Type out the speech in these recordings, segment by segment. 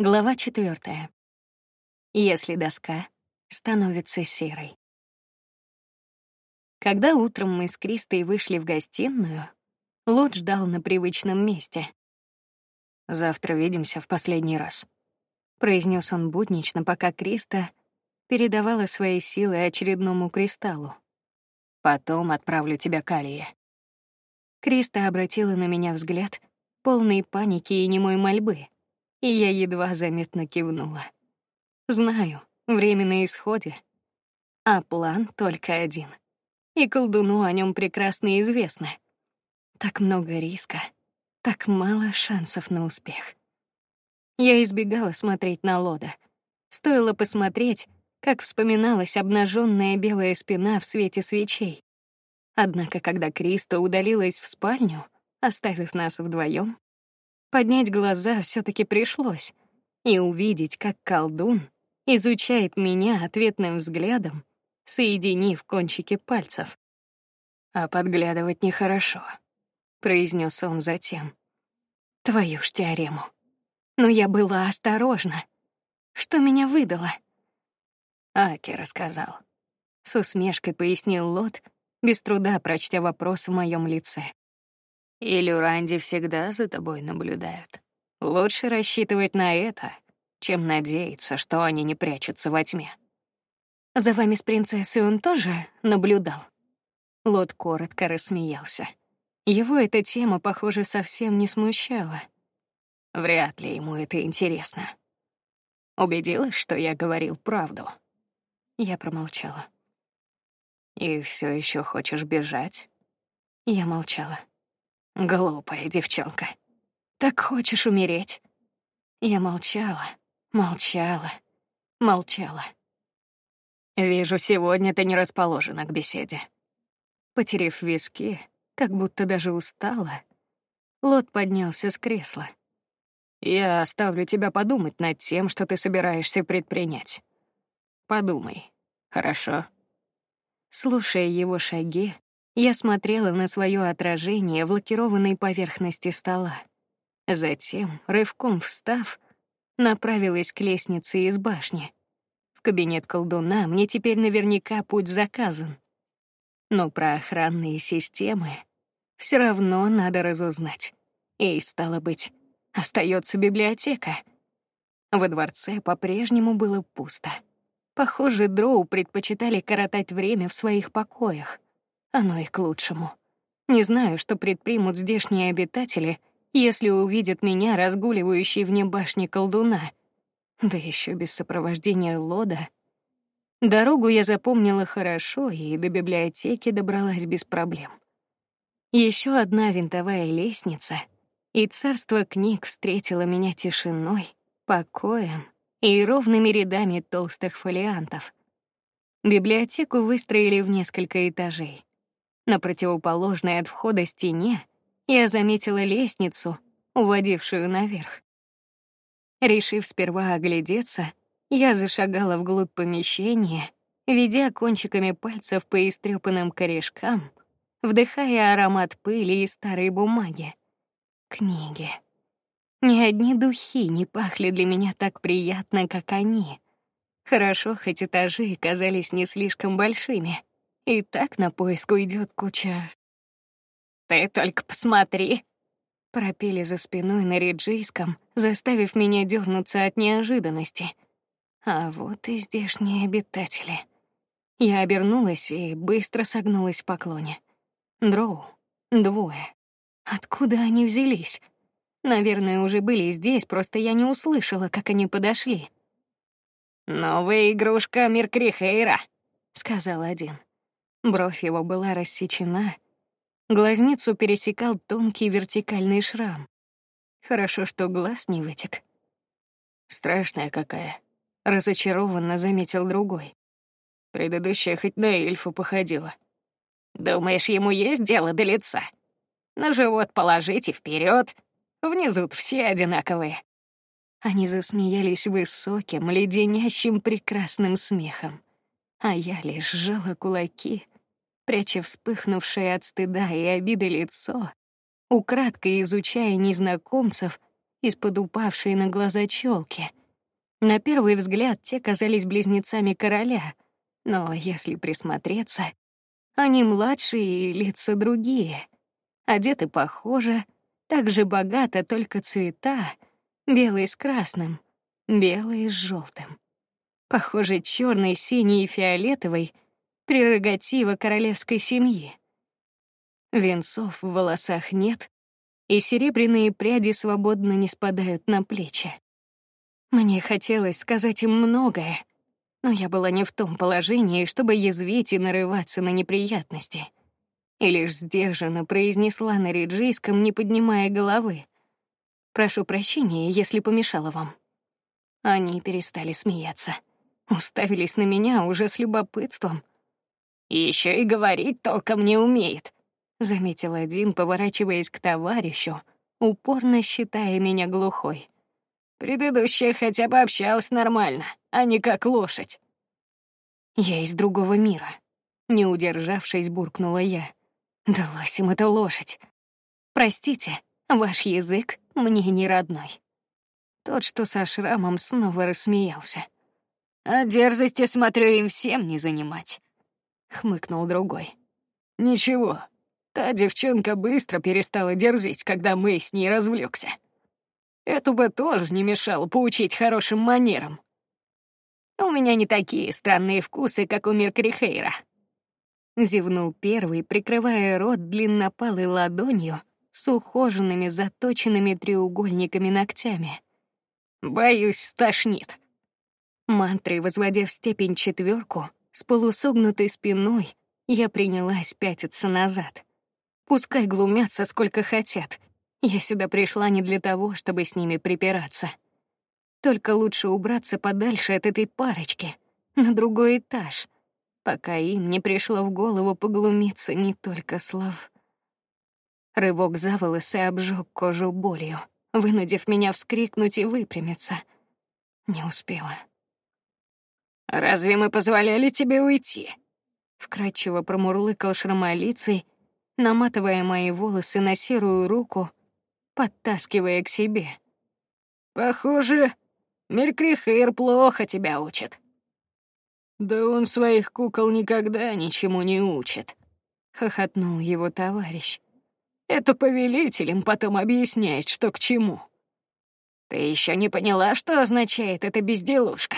Глава четвертая. Если доска становится серой. Когда утром мы с Кристой вышли в гостиную, Лот ждал на привычном месте. Завтра видимся в последний раз, произнес он буднично, пока Криста передавала свои силы очередному кристаллу. Потом отправлю тебя к Алие. Криста обратила на меня взгляд, полный паники и немой мольбы и я едва заметно кивнула. Знаю, время на исходе, а план только один. И колдуну о нем прекрасно известно. Так много риска, так мало шансов на успех. Я избегала смотреть на Лода. Стоило посмотреть, как вспоминалась обнаженная белая спина в свете свечей. Однако, когда Криста удалилась в спальню, оставив нас вдвоем, Поднять глаза все таки пришлось и увидеть, как колдун изучает меня ответным взглядом, соединив кончики пальцев. А подглядывать нехорошо, произнес он затем. Твою ж теорему. Но я была осторожна. Что меня выдало? Аки рассказал. С усмешкой пояснил Лот, без труда прочтя вопрос в моем лице. И Люранди всегда за тобой наблюдают. Лучше рассчитывать на это, чем надеяться, что они не прячутся во тьме. За вами с принцессой он тоже наблюдал. Лот коротко рассмеялся. Его эта тема, похоже, совсем не смущала. Вряд ли ему это интересно. Убедилась, что я говорил правду. Я промолчала. И все еще хочешь бежать? Я молчала. Глупая девчонка. Так хочешь умереть? Я молчала, молчала, молчала. Вижу, сегодня ты не расположена к беседе. Потерев виски, как будто даже устала, Лот поднялся с кресла. Я оставлю тебя подумать над тем, что ты собираешься предпринять. Подумай, хорошо? Слушая его шаги, я смотрела на свое отражение в лакированной поверхности стола. Затем, рывком встав, направилась к лестнице из башни. В кабинет колдуна мне теперь наверняка путь заказан. Но про охранные системы все равно надо разузнать. И стало быть, остается библиотека. Во дворце по-прежнему было пусто. Похоже, дроу предпочитали коротать время в своих покоях. Оно и к лучшему. Не знаю, что предпримут здешние обитатели, если увидят меня разгуливающей вне башни колдуна, да еще без сопровождения Лода. Дорогу я запомнила хорошо и до библиотеки добралась без проблем. Еще одна винтовая лестница, и царство книг встретило меня тишиной, покоем и ровными рядами толстых фолиантов. Библиотеку выстроили в несколько этажей. На противоположной от входа стене я заметила лестницу, уводившую наверх. Решив сперва оглядеться, я зашагала вглубь помещения, ведя кончиками пальцев по истрепанным корешкам, вдыхая аромат пыли и старой бумаги. Книги. Ни одни духи не пахли для меня так приятно, как они. Хорошо, хоть этажи казались не слишком большими. И так на поиск уйдет куча. Ты только посмотри, пропели за спиной на риджийском, заставив меня дернуться от неожиданности. А вот и здешние обитатели. Я обернулась и быстро согнулась в поклоне. Дроу, двое. Откуда они взялись? Наверное, уже были здесь, просто я не услышала, как они подошли. Новая игрушка Миркрихейра, сказал один. Бровь его была рассечена, глазницу пересекал тонкий вертикальный шрам. Хорошо, что глаз не вытек. Страшная какая, разочарованно заметил другой. Предыдущая хоть на эльфа походила. Думаешь, ему есть дело до лица? На живот положить и вперед. Внизу все одинаковые. Они засмеялись высоким, леденящим прекрасным смехом а я лишь сжала кулаки, пряча вспыхнувшее от стыда и обиды лицо, украдкой изучая незнакомцев из-под упавшей на глаза челки. На первый взгляд те казались близнецами короля, но если присмотреться, они младшие и лица другие. Одеты похоже, так же богато, только цвета белый с красным, белый с желтым. Похоже, черный, синий и фиолетовый прерогатива королевской семьи. Венцов в волосах нет, и серебряные пряди свободно не спадают на плечи. Мне хотелось сказать им многое, но я была не в том положении, чтобы язвить и нарываться на неприятности. И лишь сдержанно произнесла на риджийском, не поднимая головы: "Прошу прощения, если помешала вам". Они перестали смеяться, уставились на меня уже с любопытством. Еще и говорить толком не умеет, заметил один, поворачиваясь к товарищу, упорно считая меня глухой. Предыдущая хотя бы общалась нормально, а не как лошадь. Я из другого мира. Не удержавшись, буркнула я. Далась им эта лошадь. Простите, ваш язык мне не родной. Тот, что со шрамом, снова рассмеялся. А дерзости, смотрю, им всем не занимать. Хмыкнул другой. Ничего, та девчонка быстро перестала дерзить, когда мы с ней развлекся. Эту бы тоже не мешало поучить хорошим манерам. У меня не такие странные вкусы, как у Меркрихейра. Зевнул первый, прикрывая рот длиннопалой ладонью с ухоженными заточенными треугольниками ногтями. Боюсь, стошнит. Мантрой возводя в степень четверку, с полусогнутой спиной, я принялась пятиться назад. Пускай глумятся сколько хотят. Я сюда пришла не для того, чтобы с ними припираться. Только лучше убраться подальше от этой парочки, на другой этаж, пока им не пришло в голову поглумиться не только слов. Рывок за волосы обжег кожу болью, вынудив меня вскрикнуть и выпрямиться. Не успела. Разве мы позволяли тебе уйти? Вкрадчиво промурлыкал шрамолицей, наматывая мои волосы на серую руку подтаскивая к себе. Похоже, Меркрихейр плохо тебя учит. Да он своих кукол никогда ничему не учит, хохотнул его товарищ. Это повелителям потом объясняет, что к чему. Ты еще не поняла, что означает эта безделушка?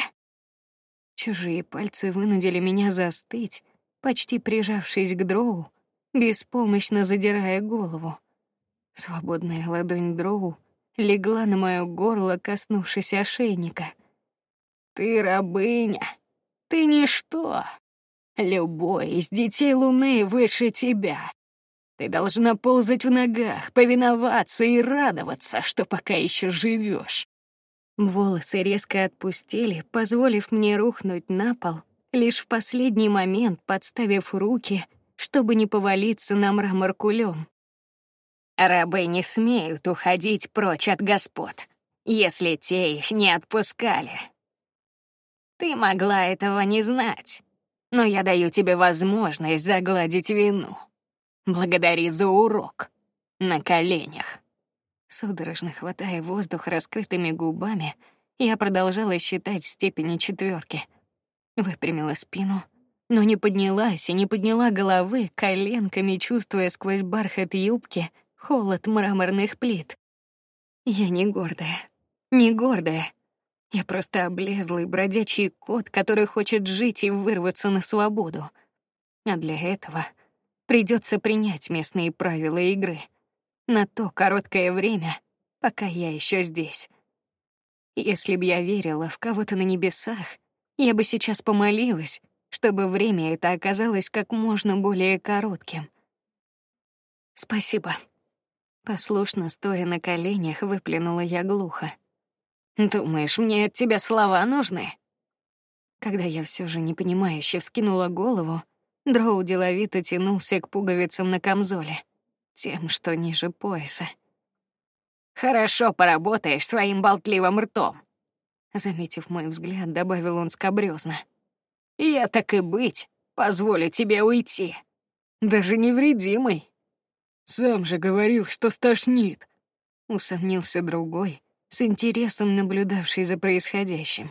Чужие пальцы вынудили меня застыть, почти прижавшись к дроу, беспомощно задирая голову. Свободная ладонь Дроу легла на моё горло, коснувшись ошейника. Ты рабыня, ты ничто. Любой из детей Луны выше тебя. Ты должна ползать в ногах, повиноваться и радоваться, что пока еще живешь. Волосы резко отпустили, позволив мне рухнуть на пол, лишь в последний момент подставив руки, чтобы не повалиться на мрамор кулем. Рабы не смеют уходить прочь от господ, если те их не отпускали. Ты могла этого не знать, но я даю тебе возможность загладить вину. Благодари за урок. На коленях. Судорожно хватая воздух раскрытыми губами, я продолжала считать степени четверки. Выпрямила спину, но не поднялась и не подняла головы, коленками чувствуя сквозь бархат юбки холод мраморных плит. Я не гордая, не гордая. Я просто облезлый бродячий кот, который хочет жить и вырваться на свободу. А для этого придется принять местные правила игры на то короткое время, пока я еще здесь. Если б я верила в кого-то на небесах, я бы сейчас помолилась, чтобы время это оказалось как можно более коротким. Спасибо. Послушно стоя на коленях, выплюнула я глухо. Думаешь, мне от тебя слова нужны? Когда я все же непонимающе вскинула голову, Дроу деловито тянулся к пуговицам на камзоле, тем, что ниже пояса. Хорошо поработаешь своим болтливым ртом, заметив мой взгляд, добавил он скабрёзно. Я так и быть, позволю тебе уйти, даже невредимый. Сам же говорил, что стошнит. Усомнился другой, с интересом наблюдавший за происходящим.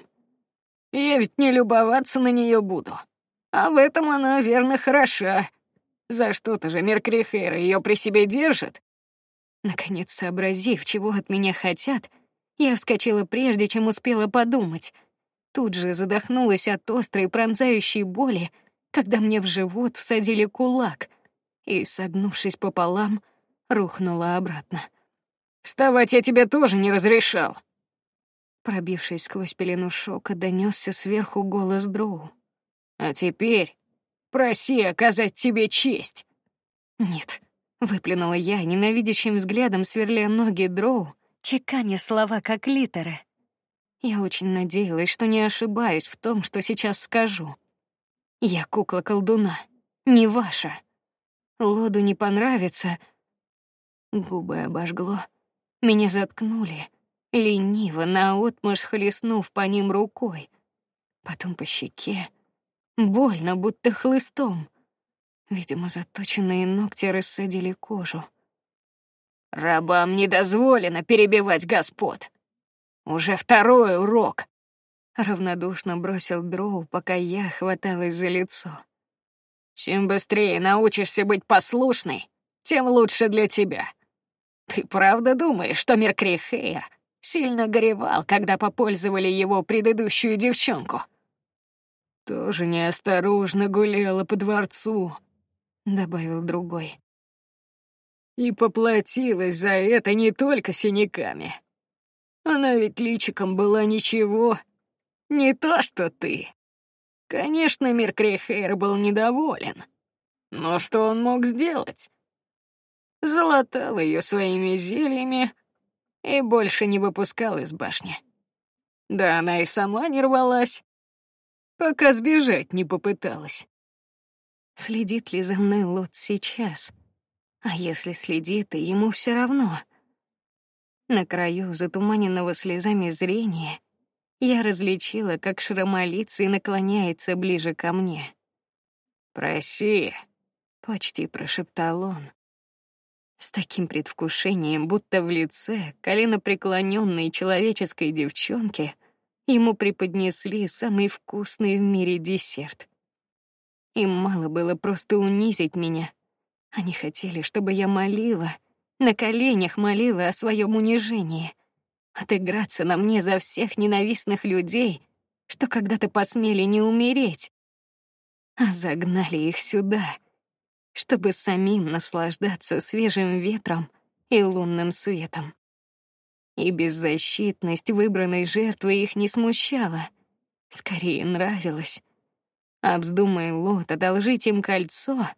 Я ведь не любоваться на нее буду. А в этом она верно хороша. За что-то же Меркрихейр ее при себе держит. Наконец сообразив, чего от меня хотят, я вскочила прежде, чем успела подумать. Тут же задохнулась от острой пронзающей боли, когда мне в живот всадили кулак и, согнувшись пополам, рухнула обратно. Вставать я тебе тоже не разрешал. Пробившись сквозь пелену шока, донесся сверху голос Дроу. А теперь проси оказать тебе честь. Нет, выплюнула я ненавидящим взглядом, сверля ноги Дроу, чеканя слова как литеры. Я очень надеялась, что не ошибаюсь в том, что сейчас скажу. Я кукла колдуна, не ваша. Лоду не понравится. Губы обожгло. Меня заткнули, лениво наотмашь хлестнув по ним рукой, потом по щеке, больно, будто хлыстом. Видимо, заточенные ногти рассадили кожу. Рабам не дозволено перебивать господ. Уже второй урок. Равнодушно бросил Дроу, пока я хваталась за лицо. Чем быстрее научишься быть послушной, тем лучше для тебя. Ты правда думаешь, что Меркрихея сильно горевал, когда попользовали его предыдущую девчонку? Тоже неосторожно гуляла по дворцу, добавил другой. И поплатилась за это не только синяками. Она ведь личиком была ничего, не то что ты. Конечно, Меркрихейр был недоволен. Но что он мог сделать? Залатал ее своими зельями и больше не выпускал из башни. Да она и сама не рвалась, пока сбежать не попыталась. Следит ли за мной Лот сейчас? А если следит, и ему все равно. На краю затуманенного слезами зрения я различила, как шрамолицый наклоняется ближе ко мне. «Проси», — почти прошептал он. С таким предвкушением, будто в лице коленопреклоненной человеческой девчонки ему преподнесли самый вкусный в мире десерт. Им мало было просто унизить меня. Они хотели, чтобы я молила, на коленях молила о своем унижении, отыграться на мне за всех ненавистных людей, что когда-то посмели не умереть, а загнали их сюда, чтобы самим наслаждаться свежим ветром и лунным светом. И беззащитность выбранной жертвы их не смущала, скорее нравилась. Вздумай Лот одолжить им кольцо,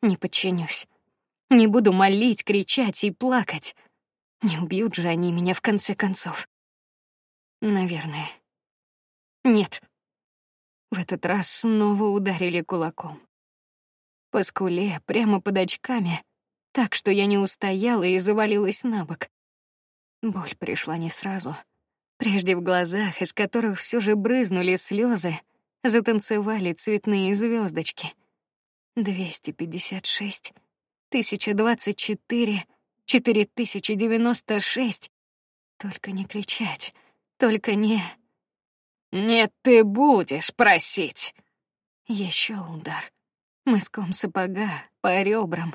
не подчинюсь. Не буду молить, кричать и плакать. Не убьют же они меня в конце концов. Наверное. Нет. В этот раз снова ударили кулаком. По скуле, прямо под очками, так что я не устояла и завалилась на бок. Боль пришла не сразу. Прежде в глазах, из которых все же брызнули слезы, затанцевали цветные звездочки. Двести пятьдесят шесть, тысяча двадцать четыре, четыре тысячи девяносто шесть. Только не кричать, только не... Нет, ты будешь просить. Еще удар. Мыском сапога по ребрам.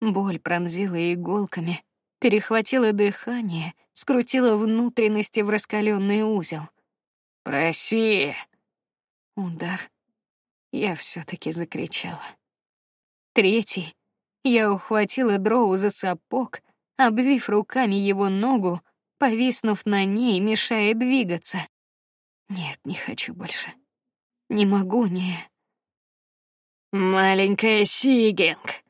Боль пронзила иголками, перехватила дыхание, скрутила внутренности в раскаленный узел. Проси. Удар. Я все-таки закричала. Третий. Я ухватила Дроу за сапог, обвив руками его ногу, повиснув на ней, мешая двигаться. Нет, не хочу больше. Не могу, не. Маленькая Сигинг.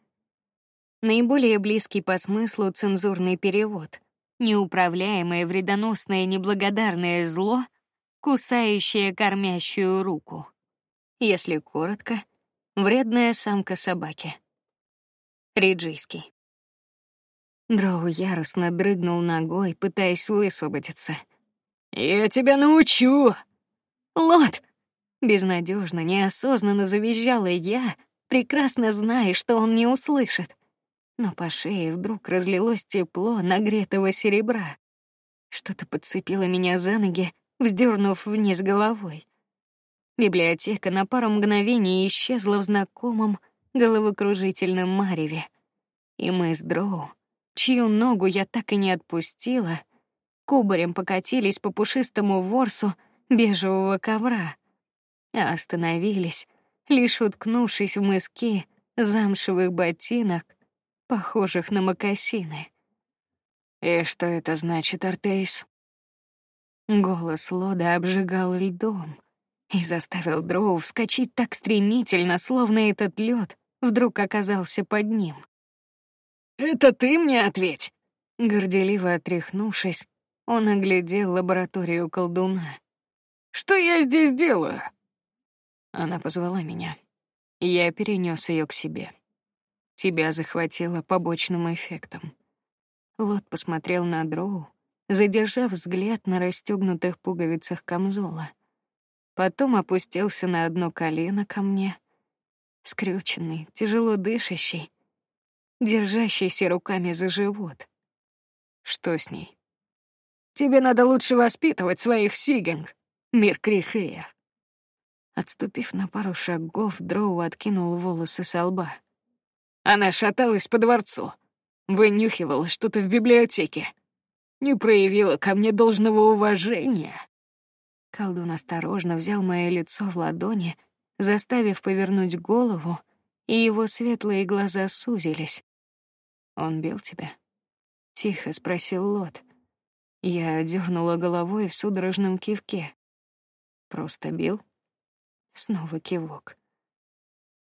Наиболее близкий по смыслу цензурный перевод. Неуправляемое вредоносное неблагодарное зло, кусающее кормящую руку. Если коротко, вредная самка собаки. Риджийский. Дроу яростно дрыгнул ногой, пытаясь высвободиться. Я тебя научу. Лот. Безнадежно, неосознанно завизжала я, прекрасно зная, что он не услышит. Но по шее вдруг разлилось тепло нагретого серебра. Что-то подцепило меня за ноги, вздернув вниз головой. Библиотека на пару мгновений исчезла в знакомом головокружительном мареве, и мы с Дроу, чью ногу я так и не отпустила, кубарем покатились по пушистому ворсу бежевого ковра, а остановились, лишь уткнувшись в мыски замшевых ботинок, похожих на мокасины. И что это значит, Артейс? Голос Лода обжигал льдом и заставил Дроу вскочить так стремительно, словно этот лед вдруг оказался под ним. Это ты мне ответь. Горделиво отряхнувшись, он оглядел лабораторию колдуна. Что я здесь делаю? Она позвала меня. Я перенес ее к себе. Тебя захватило побочным эффектом. Лот посмотрел на Дроу, задержав взгляд на расстегнутых пуговицах камзола. Потом опустился на одно колено ко мне, скрюченный, тяжело дышащий, держащийся руками за живот. Что с ней? Тебе надо лучше воспитывать своих сигинг, мир Крихея. Отступив на пару шагов, Дроу откинул волосы с лба. Она шаталась по дворцу, вынюхивала что-то в библиотеке, не проявила ко мне должного уважения. Колдун осторожно взял мое лицо в ладони, заставив повернуть голову, и его светлые глаза сузились. Он бил тебя? Тихо спросил Лот. Я дернула головой в судорожном кивке. Просто бил? Снова кивок.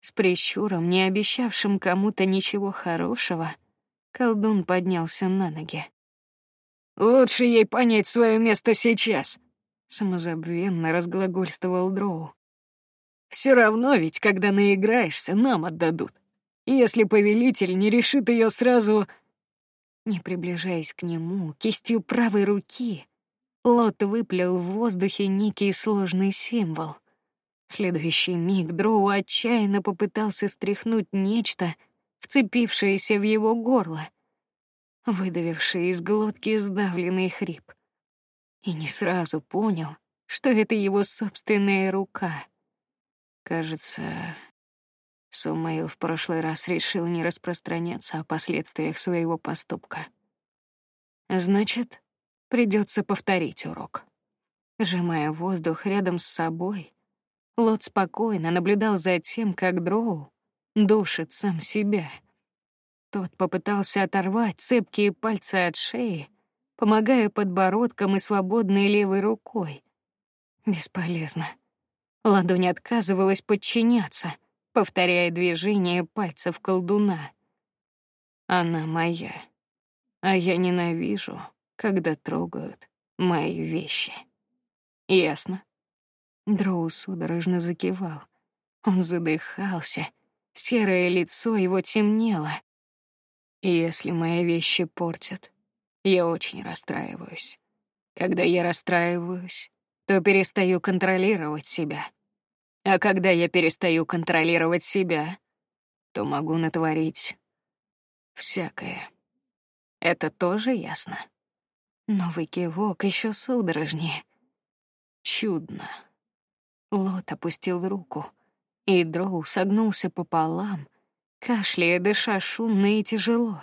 С прищуром, не обещавшим кому-то ничего хорошего, колдун поднялся на ноги. Лучше ей понять свое место сейчас, самозабвенно разглагольствовал Дроу. Все равно ведь, когда наиграешься, нам отдадут. Если повелитель не решит ее сразу, не приближаясь к нему, кистью правой руки Лот выплел в воздухе некий сложный символ. Следующий миг Дроу отчаянно попытался стряхнуть нечто, вцепившееся в его горло, выдавивший из глотки сдавленный хрип. И не сразу понял, что это его собственная рука. Кажется, Сумейл в прошлый раз решил не распространяться о последствиях своего поступка. Значит, придется повторить урок. Сжимая воздух рядом с собой, Лот спокойно наблюдал за тем, как Дроу душит сам себя. Тот попытался оторвать цепкие пальцы от шеи, помогая подбородком и свободной левой рукой. Бесполезно. Ладонь отказывалась подчиняться, повторяя движения пальцев колдуна. Она моя, а я ненавижу, когда трогают мои вещи. Ясно? Дроу судорожно закивал. Он задыхался, серое лицо его темнело. Если мои вещи портят, я очень расстраиваюсь. Когда я расстраиваюсь, то перестаю контролировать себя. А когда я перестаю контролировать себя, то могу натворить всякое. Это тоже ясно. Новый кивок еще судорожнее. Чудно. Лот опустил руку, и Дроу согнулся пополам, кашляя, дыша шумно и тяжело.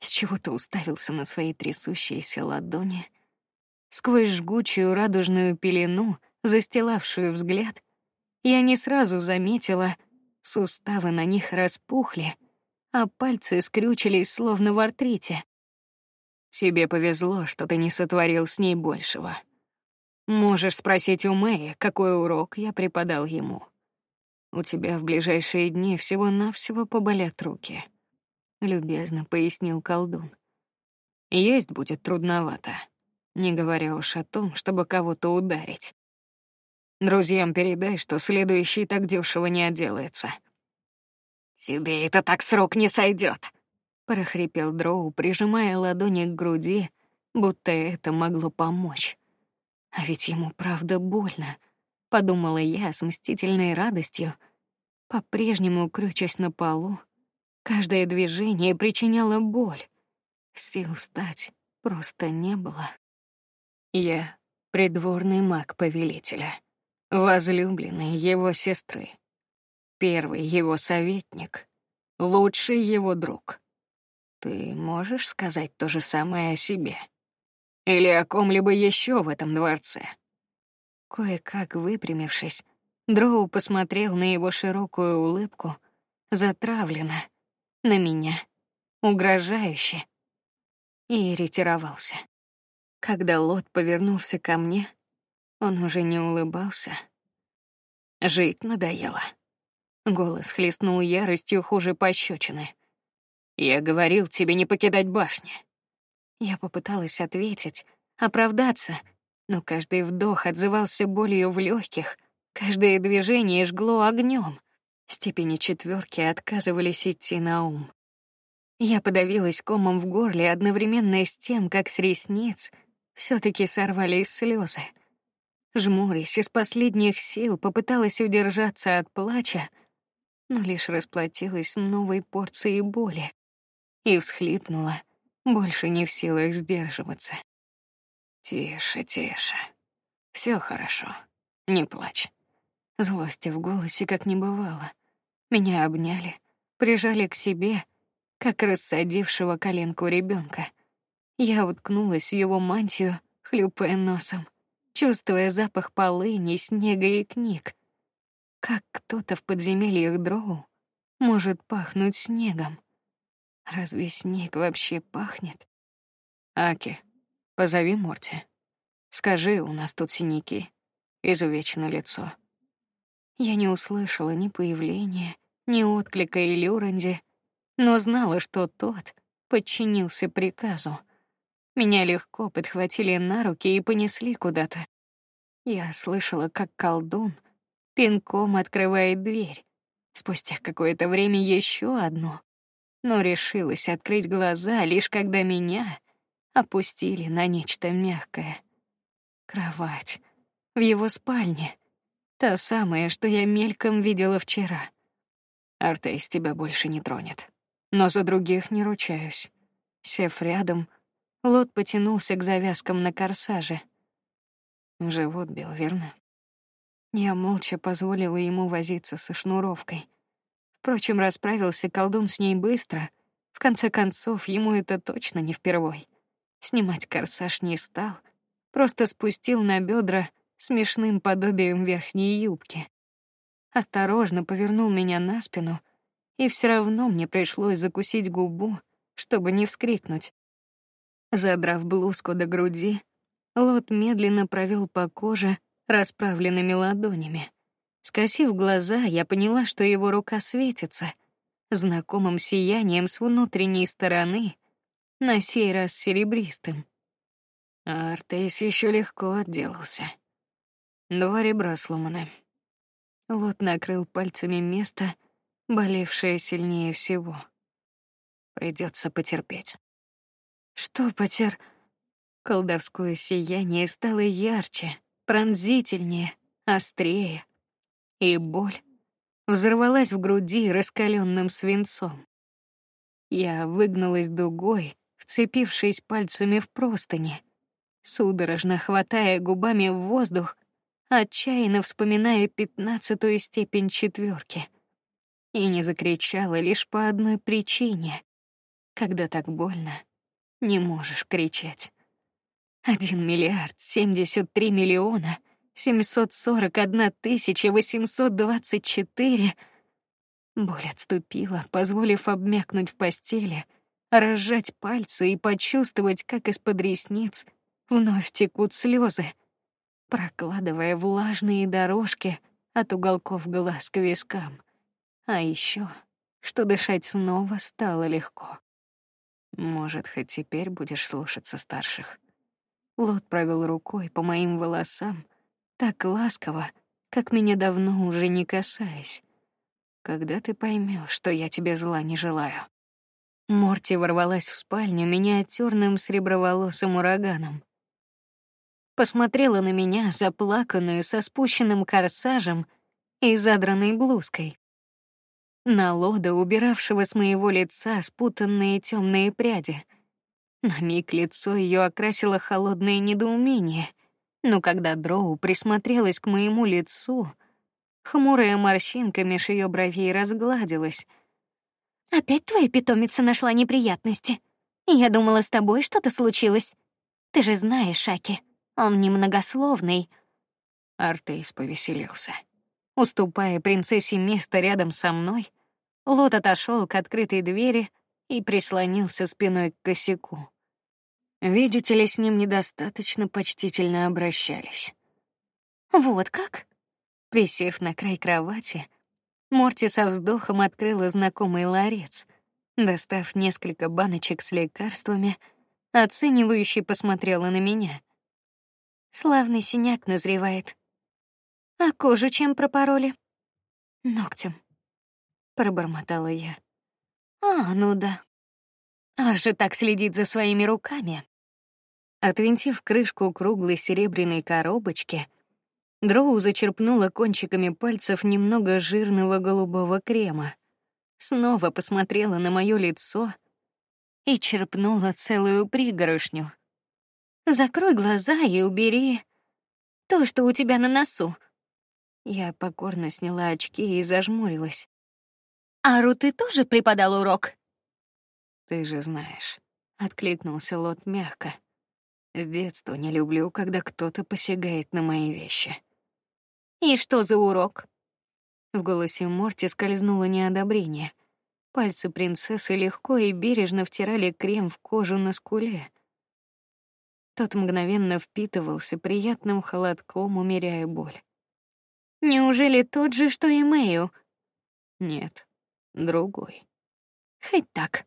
С чего-то уставился на свои трясущиеся ладони. Сквозь жгучую радужную пелену, застилавшую взгляд, я не сразу заметила, суставы на них распухли, а пальцы скрючились, словно в артрите. Тебе повезло, что ты не сотворил с ней большего. Можешь спросить у Мэри, какой урок я преподал ему. У тебя в ближайшие дни всего-навсего поболят руки, любезно пояснил колдун. Есть будет трудновато, не говоря уж о том, чтобы кого-то ударить. Друзьям передай, что следующий так дешево не отделается. Тебе это так срок не сойдет, прохрипел Дроу, прижимая ладони к груди, будто это могло помочь. А ведь ему правда больно, подумала я с мстительной радостью, по-прежнему крючась на полу. Каждое движение причиняло боль. Сил встать просто не было. Я придворный маг повелителя, возлюбленный его сестры, первый его советник, лучший его друг. Ты можешь сказать то же самое о себе или о ком-либо еще в этом дворце? Кое-как выпрямившись, Дроу посмотрел на его широкую улыбку, затравленно, на меня, угрожающе, и ретировался. Когда Лот повернулся ко мне, он уже не улыбался. Жить надоело. Голос хлестнул яростью хуже пощечины. Я говорил тебе не покидать башни. Я попыталась ответить, оправдаться, но каждый вдох отзывался болью в легких, каждое движение жгло огнем. Степени четверки отказывались идти на ум. Я подавилась комом в горле одновременно с тем, как с ресниц все-таки сорвались слезы. Жмурясь из последних сил, попыталась удержаться от плача, но лишь расплатилась новой порцией боли и всхлипнула, больше не в силах сдерживаться. Тише, тише, все хорошо, не плачь. Злости в голосе как не бывало. Меня обняли, прижали к себе, как рассадившего коленку ребенка. Я уткнулась в его мантию, хлюпая носом, чувствуя запах полыни, снега и книг. Как кто-то в подземельях дроу может пахнуть снегом. Разве снег вообще пахнет? Аки, позови Морти. Скажи, у нас тут синяки, изувечено лицо. Я не услышала ни появления, ни отклика Илюранди, но знала, что тот подчинился приказу. Меня легко подхватили на руки и понесли куда-то. Я слышала, как колдун пинком открывает дверь. Спустя какое-то время еще одну, но решилась открыть глаза лишь когда меня опустили на нечто мягкое. Кровать в его спальне, та самая, что я мельком видела вчера. Артейс тебя больше не тронет, но за других не ручаюсь. Сев рядом, Лот потянулся к завязкам на корсаже. Живот бил, верно? Я молча позволила ему возиться со шнуровкой. Впрочем, расправился колдун с ней быстро. В конце концов, ему это точно не впервой. Снимать корсаж не стал, просто спустил на бедра смешным подобием верхней юбки. Осторожно повернул меня на спину, и все равно мне пришлось закусить губу, чтобы не вскрикнуть. Задрав блузку до груди, Лот медленно провел по коже расправленными ладонями. Скосив глаза, я поняла, что его рука светится знакомым сиянием с внутренней стороны, на сей раз серебристым. Артейс еще легко отделался. Два ребра сломаны. Лот накрыл пальцами место, болевшее сильнее всего. Придется потерпеть. Что потер? Колдовское сияние стало ярче, пронзительнее, острее, и боль взорвалась в груди раскаленным свинцом. Я выгнулась дугой, вцепившись пальцами в простыни, судорожно хватая губами в воздух, отчаянно вспоминая пятнадцатую степень четверки, и не закричала лишь по одной причине: когда так больно, не можешь кричать. Один миллиард семьдесят три миллиона семьсот сорок одна тысяча восемьсот двадцать четыре. Боль отступила, позволив обмякнуть в постели, разжать пальцы и почувствовать, как из-под ресниц вновь текут слезы, прокладывая влажные дорожки от уголков глаз к вискам. А еще, что дышать снова стало легко. Может, хоть теперь будешь слушаться старших. Лот провел рукой по моим волосам, так ласково, как меня давно уже не касаясь. Когда ты поймешь, что я тебе зла не желаю. Морти ворвалась в спальню миниатюрным среброволосым ураганом. Посмотрела на меня, заплаканную, со спущенным корсажем и задранной блузкой. На Лода, убиравшего с моего лица спутанные темные пряди. На миг лицо ее окрасило холодное недоумение, но когда Дроу присмотрелась к моему лицу, хмурая морщинка меж ее бровей разгладилась. Опять твоя питомица нашла неприятности. Я думала, с тобой что-то случилось. Ты же знаешь, Шаки, он немногословный. Артейс повеселился. Уступая принцессе место рядом со мной, Лот отошел к открытой двери и прислонился спиной к косяку. Видите ли, с ним недостаточно почтительно обращались. Вот как? Присев на край кровати, Морти со вздохом открыла знакомый ларец, достав несколько баночек с лекарствами, оценивающе посмотрела на меня. Славный синяк назревает. А кожу чем пропороли? Ногтем. Пробормотала я. А, ну да. Аж же так следит за своими руками. Отвинтив крышку круглой серебряной коробочки, Дроу зачерпнула кончиками пальцев немного жирного голубого крема, снова посмотрела на мое лицо и черпнула целую пригоршню. Закрой глаза и убери то, что у тебя на носу. Я покорно сняла очки и зажмурилась. Ару, ты тоже преподал урок? Ты же знаешь, откликнулся Лот мягко. С детства не люблю, когда кто-то посягает на мои вещи. И что за урок? В голосе Морти скользнуло неодобрение. Пальцы принцессы легко и бережно втирали крем в кожу на скуле. Тот мгновенно впитывался приятным холодком, умеряя боль. Неужели тот же, что и Мэю? Нет, другой. Хоть так.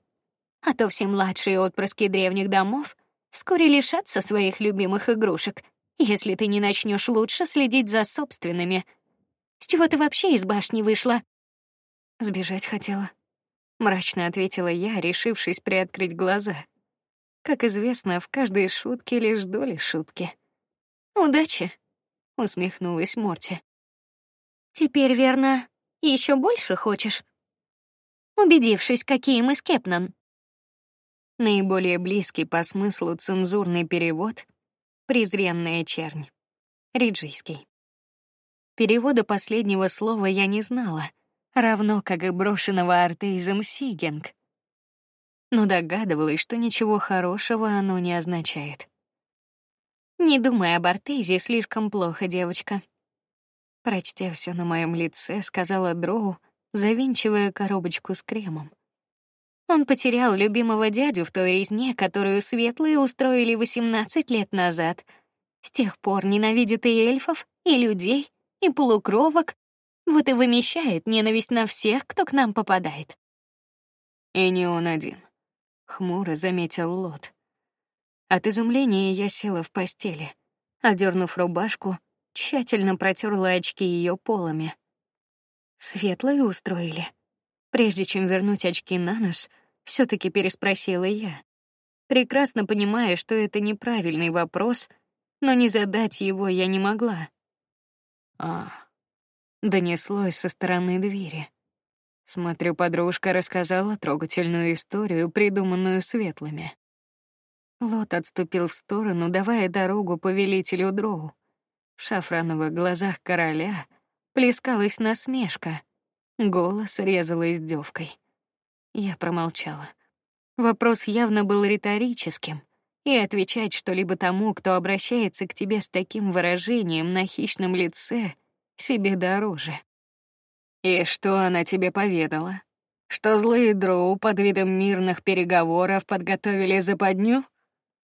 А то все младшие отпрыски древних домов вскоре лишатся своих любимых игрушек, если ты не начнешь лучше следить за собственными. С чего ты вообще из башни вышла? Сбежать хотела, мрачно ответила я, решившись приоткрыть глаза. Как известно, в каждой шутке лишь доля шутки. Удачи, усмехнулась Морти. Теперь верно, еще больше хочешь? Убедившись, какие мы с Кепнан. Наиболее близкий по смыслу цензурный перевод презренная чернь. Риджийский. Перевода последнего слова я не знала, равно как и брошенного артейзом Сигенг. Но догадывалась, что ничего хорошего оно не означает. Не думай об артезе, слишком плохо, девочка. Прочтя все на моем лице, сказала Дроу, завинчивая коробочку с кремом. Он потерял любимого дядю в той резне, которую светлые устроили 18 лет назад. С тех пор ненавидит и эльфов, и людей, и полукровок. Вот и вымещает ненависть на всех, кто к нам попадает. И не он один. Хмуро заметил Лот. От изумления я села в постели, одернув рубашку, тщательно протерла очки ее полами. Светлые устроили. Прежде чем вернуть очки на нос, все таки переспросила я, прекрасно понимая, что это неправильный вопрос, но не задать его я не могла. А, донеслось со стороны двери. Смотрю, подружка рассказала трогательную историю, придуманную светлыми. Лот отступил в сторону, давая дорогу повелителю Дроу. В шафрановых глазах короля плескалась насмешка, голос резала издевкой. Я промолчала. Вопрос явно был риторическим, и отвечать что-либо тому, кто обращается к тебе с таким выражением на хищном лице, себе дороже. И что она тебе поведала? Что злые дроу под видом мирных переговоров подготовили западню?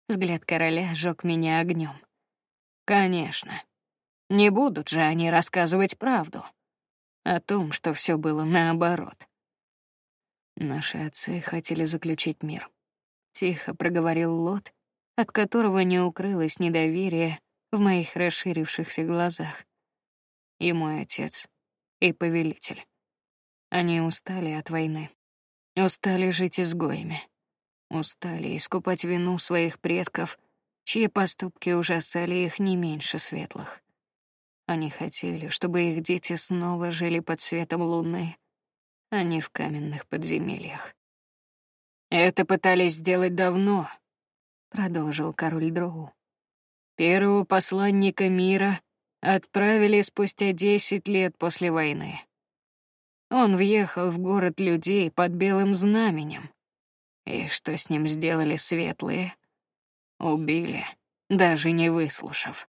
Взгляд короля жёг меня огнем. Конечно. Не будут же они рассказывать правду о том, что все было наоборот. Наши отцы хотели заключить мир. Тихо проговорил Лот, от которого не укрылось недоверие в моих расширившихся глазах. И мой отец, и повелитель. Они устали от войны, устали жить изгоями, устали искупать вину своих предков, чьи поступки ужасали их не меньше светлых. Они хотели, чтобы их дети снова жили под светом луны, а не в каменных подземельях. Это пытались сделать давно, продолжил король Дроу. Первого посланника мира отправили спустя десять лет после войны. Он въехал в город людей под белым знаменем. И что с ним сделали светлые? Убили, даже не выслушав.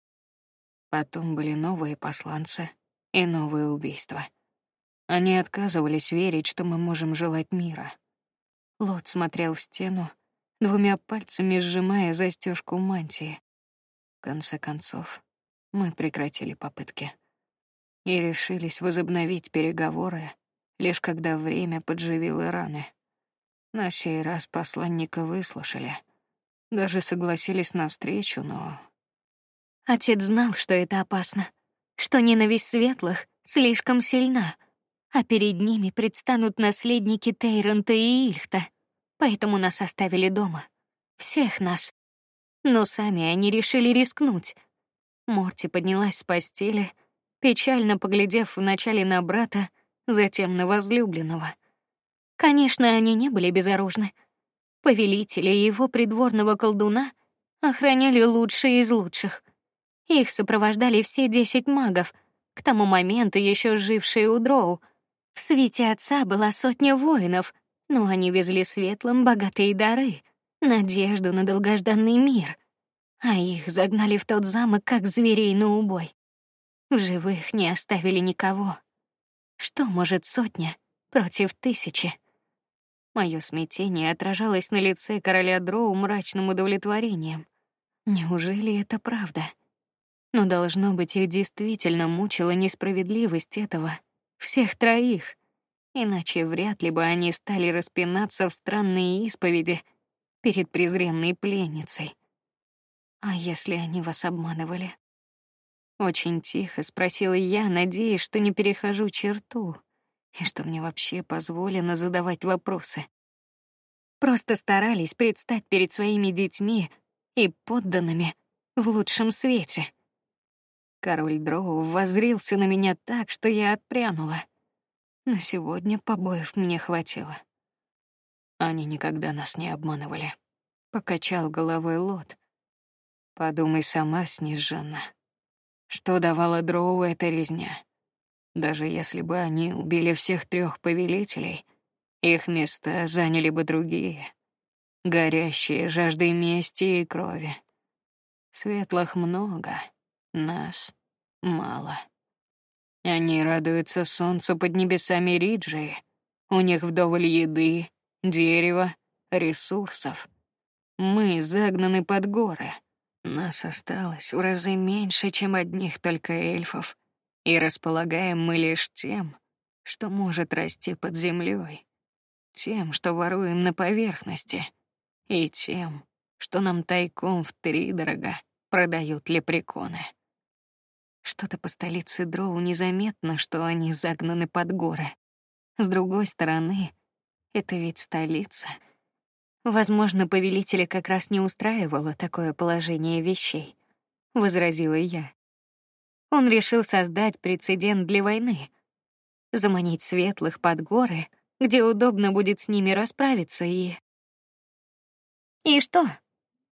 Потом были новые посланцы и новые убийства. Они отказывались верить, что мы можем желать мира. Лот смотрел в стену, двумя пальцами сжимая застежку мантии. В конце концов, мы прекратили попытки и решились возобновить переговоры, лишь когда время подживило раны. На сей раз посланника выслушали, даже согласились на встречу, но Отец знал, что это опасно, что ненависть светлых слишком сильна, а перед ними предстанут наследники Тейронта и Ильхта, поэтому нас оставили дома, всех нас. Но сами они решили рискнуть. Морти поднялась с постели, печально поглядев вначале на брата, затем на возлюбленного. Конечно, они не были безоружны. Повелителя и его придворного колдуна охраняли лучшие из лучших. Их сопровождали все десять магов, к тому моменту еще жившие у Дроу. В свите отца была сотня воинов, но они везли светлым богатые дары, надежду на долгожданный мир, а их загнали в тот замок как зверей на убой. В живых не оставили никого. Что может сотня против тысячи? Мое смятение отражалось на лице короля Дроу мрачным удовлетворением. Неужели это правда? Но должно быть, их действительно мучила несправедливость этого всех троих. Иначе вряд ли бы они стали распинаться в странные исповеди перед презренной пленницей. А если они вас обманывали? Очень тихо спросила я, надеясь, что не перехожу черту и что мне вообще позволено задавать вопросы. Просто старались предстать перед своими детьми и подданными в лучшем свете. Король Дроу воззрился на меня так, что я отпрянула. На сегодня побоев мне хватило. Они никогда нас не обманывали. Покачал головой Лот. Подумай сама, Снежана. Что давала Дроу эта резня? Даже если бы они убили всех трех повелителей, их места заняли бы другие, горящие жаждой мести и крови. Светлых много, нас мало. Они радуются солнцу под небесами Риджи. У них вдоволь еды, дерева, ресурсов. Мы загнаны под горы. Нас осталось в разы меньше, чем одних только эльфов, и располагаем мы лишь тем, что может расти под землей, тем, что воруем на поверхности, и тем, что нам тайком в три дорога продают лепреконы. Что-то по столице Дроу незаметно, что они загнаны под горы. С другой стороны, это ведь столица. Возможно, повелителя как раз не устраивало такое положение вещей, возразила я. Он решил создать прецедент для войны, заманить светлых под горы, где удобно будет с ними расправиться и И что?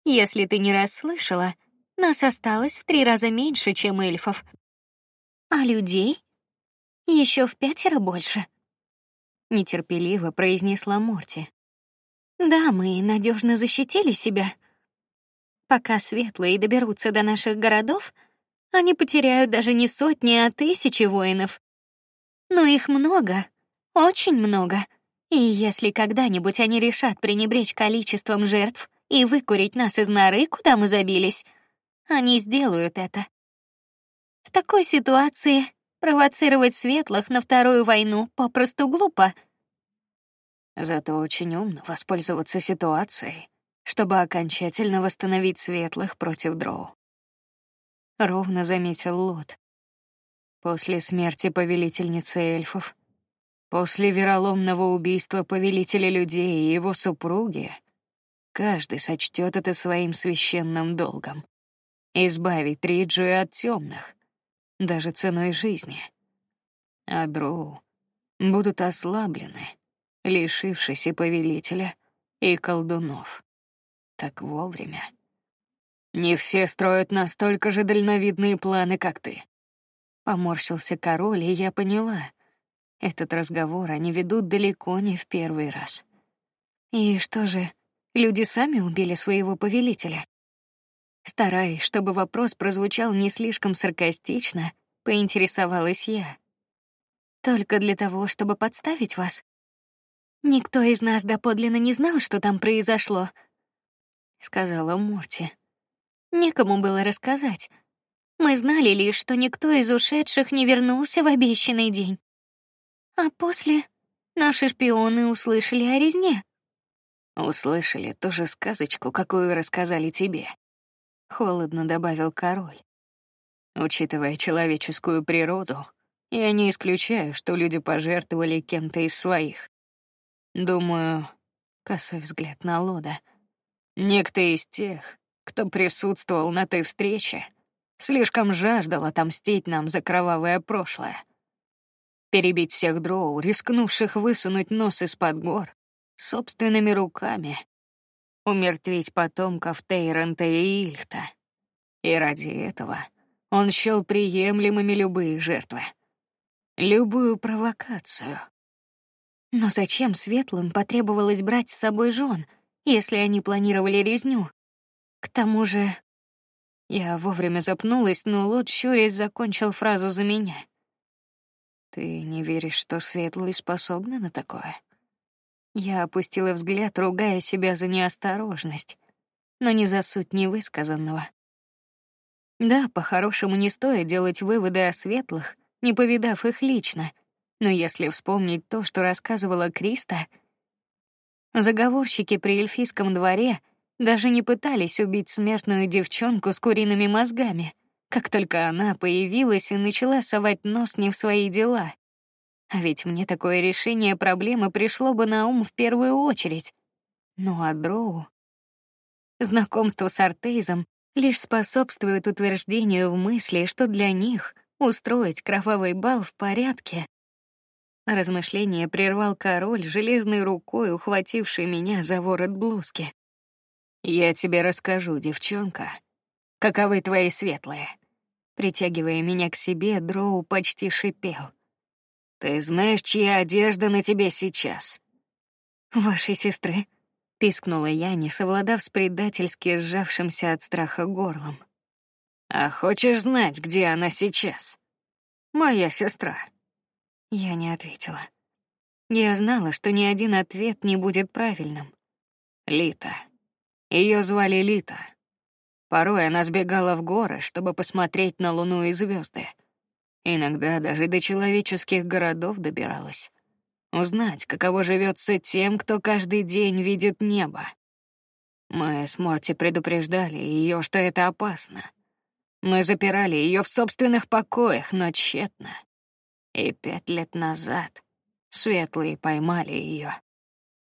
Если ты не расслышала, нас осталось в три раза меньше, чем эльфов. А людей еще в пятеро больше. Нетерпеливо произнесла Морти. Да, мы надежно защитили себя. Пока светлые доберутся до наших городов, они потеряют даже не сотни, а тысячи воинов. Но их много, очень много. И если когда-нибудь они решат пренебречь количеством жертв и выкурить нас из норы, куда мы забились, они сделают это. В такой ситуации провоцировать светлых на вторую войну попросту глупо. Зато очень умно воспользоваться ситуацией, чтобы окончательно восстановить светлых против дроу. Ровно заметил Лот. После смерти повелительницы эльфов, после вероломного убийства повелителя людей и его супруги, каждый сочтет это своим священным долгом избавить Риджию от темных, даже ценой жизни. А Дроу будут ослаблены, лишившись и повелителя, и колдунов. Так вовремя, Не все строят настолько же дальновидные планы, как ты. Поморщился король, и я поняла. Этот разговор они ведут далеко не в первый раз. И что же, люди сами убили своего повелителя? Стараясь, чтобы вопрос прозвучал не слишком саркастично, поинтересовалась я. Только для того, чтобы подставить вас. Никто из нас доподлинно не знал, что там произошло, сказала Мурти. Некому было рассказать. Мы знали лишь, что никто из ушедших не вернулся в обещанный день. А после наши шпионы услышали о резне. Услышали ту же сказочку, какую рассказали тебе. Холодно добавил король. Учитывая человеческую природу, я не исключаю, что люди пожертвовали кем-то из своих. Думаю, косой взгляд на Лода. Некто из тех, кто присутствовал на той встрече, слишком жаждал отомстить нам за кровавое прошлое. Перебить всех дроу, рискнувших высунуть нос из-под гор, собственными руками. Умертвить потомков Тейрента и Ильхта. И ради этого он счел приемлемыми любые жертвы. Любую провокацию. Но зачем светлым потребовалось брать с собой жен, если они планировали резню? К тому же... Я вовремя запнулась, но Лот щурясь закончил фразу за меня. Ты не веришь, что светлые способны на такое? Я опустила взгляд, ругая себя за неосторожность, но не за суть невысказанного. Да, по-хорошему не стоит делать выводы о светлых, не повидав их лично, но если вспомнить то, что рассказывала Криста, заговорщики при эльфийском дворе даже не пытались убить смертную девчонку с куриными мозгами, как только она появилась и начала совать нос не в свои дела. А ведь мне такое решение проблемы пришло бы на ум в первую очередь. Ну а Дроу... Знакомство с Артейзом лишь способствует утверждению в мысли, что для них устроить кровавый бал в порядке. Размышление прервал король железной рукой, ухвативший меня за ворот блузки. Я тебе расскажу, девчонка, каковы твои светлые. Притягивая меня к себе, Дроу почти шипел. Ты знаешь, чья одежда на тебе сейчас? Вашей сестры, пискнула я, не совладав с предательски сжавшимся от страха горлом. А хочешь знать, где она сейчас? Моя сестра. Я не ответила. Я знала, что ни один ответ не будет правильным. Лита. Ее звали Лита. Порой она сбегала в горы, чтобы посмотреть на луну и звезды. Иногда даже до человеческих городов добиралась. Узнать, каково живется тем, кто каждый день видит небо. Мы с Морти предупреждали ее, что это опасно. Мы запирали ее в собственных покоях, но тщетно. И пять лет назад светлые поймали ее.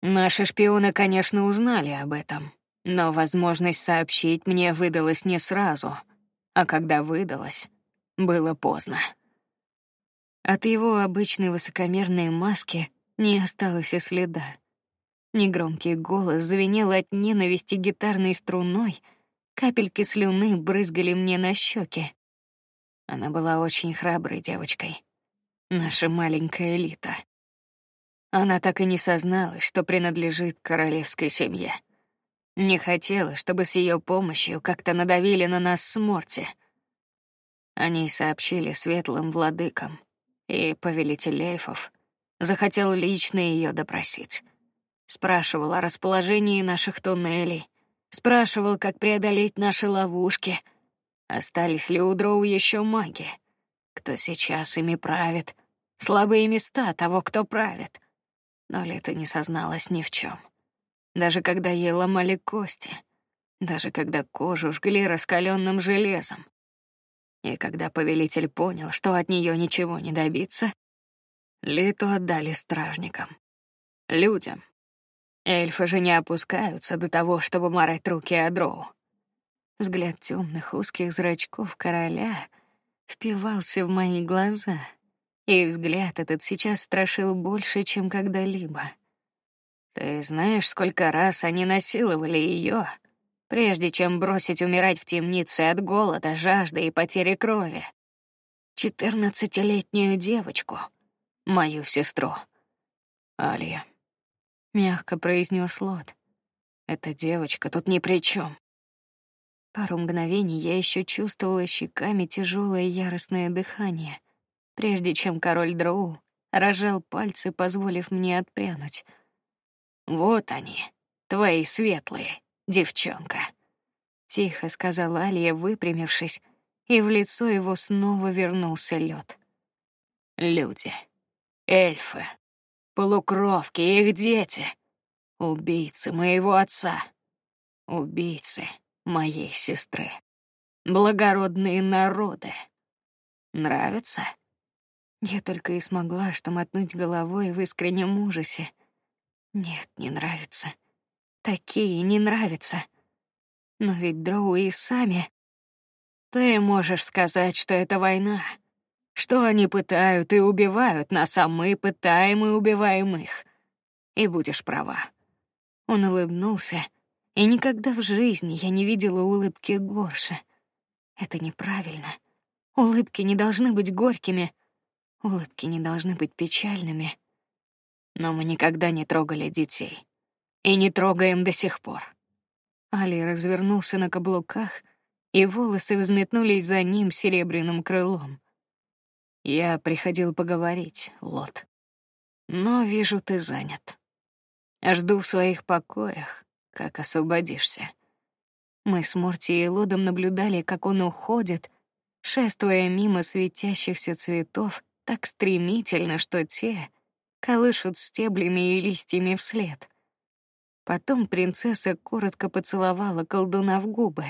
Наши шпионы, конечно, узнали об этом, но возможность сообщить мне выдалась не сразу, а когда выдалась, было поздно. От его обычной высокомерной маски не осталось и следа. Негромкий голос звенел от ненависти гитарной струной, капельки слюны брызгали мне на щеки. Она была очень храброй девочкой, наша маленькая элита. Она так и не созналась, что принадлежит королевской семье. Не хотела, чтобы с ее помощью как-то надавили на нас с Морти. Они сообщили светлым владыкам, и повелитель эльфов захотел лично ее допросить. Спрашивал о расположении наших туннелей, спрашивал, как преодолеть наши ловушки, остались ли у Дроу еще маги, кто сейчас ими правит, слабые места того, кто правит. Но Лето не созналась ни в чем даже когда ей ломали кости, даже когда кожу жгли раскаленным железом. И когда повелитель понял, что от нее ничего не добиться, Литу отдали стражникам, людям. Эльфы же не опускаются до того, чтобы марать руки о дроу. Взгляд темных узких зрачков короля впивался в мои глаза, и взгляд этот сейчас страшил больше, чем когда-либо. Ты знаешь, сколько раз они насиловали ее, прежде чем бросить умирать в темнице от голода, жажды и потери крови. Четырнадцатилетнюю девочку, мою сестру. Алия, мягко произнес Лот. Эта девочка тут ни при чем. Пару мгновений я еще чувствовала щеками тяжелое яростное дыхание, прежде чем король Дроу разжал пальцы, позволив мне отпрянуть. Вот они, твои светлые, девчонка. Тихо сказала Алия, выпрямившись, и в лицо его снова вернулся лед. Люди, эльфы, полукровки, их дети, убийцы моего отца, убийцы моей сестры, благородные народы. Нравится? Я только и смогла что мотнуть головой в искреннем ужасе. Нет, не нравится. Такие не нравятся. Но ведь дроу и сами. Ты можешь сказать, что это война, что они пытают и убивают нас, а мы пытаем и убиваем их. И будешь права. Он улыбнулся, и никогда в жизни я не видела улыбки горше. Это неправильно. Улыбки не должны быть горькими, улыбки не должны быть печальными. Но мы никогда не трогали детей и не трогаем до сих пор. Али развернулся на каблуках, и волосы взметнулись за ним серебряным крылом. Я приходил поговорить, Лот, но вижу, ты занят. Жду в своих покоях, как освободишься. Мы с Морти и Лодом наблюдали, как он уходит, шествуя мимо светящихся цветов так стремительно, что те колышут стеблями и листьями вслед. Потом принцесса коротко поцеловала колдуна в губы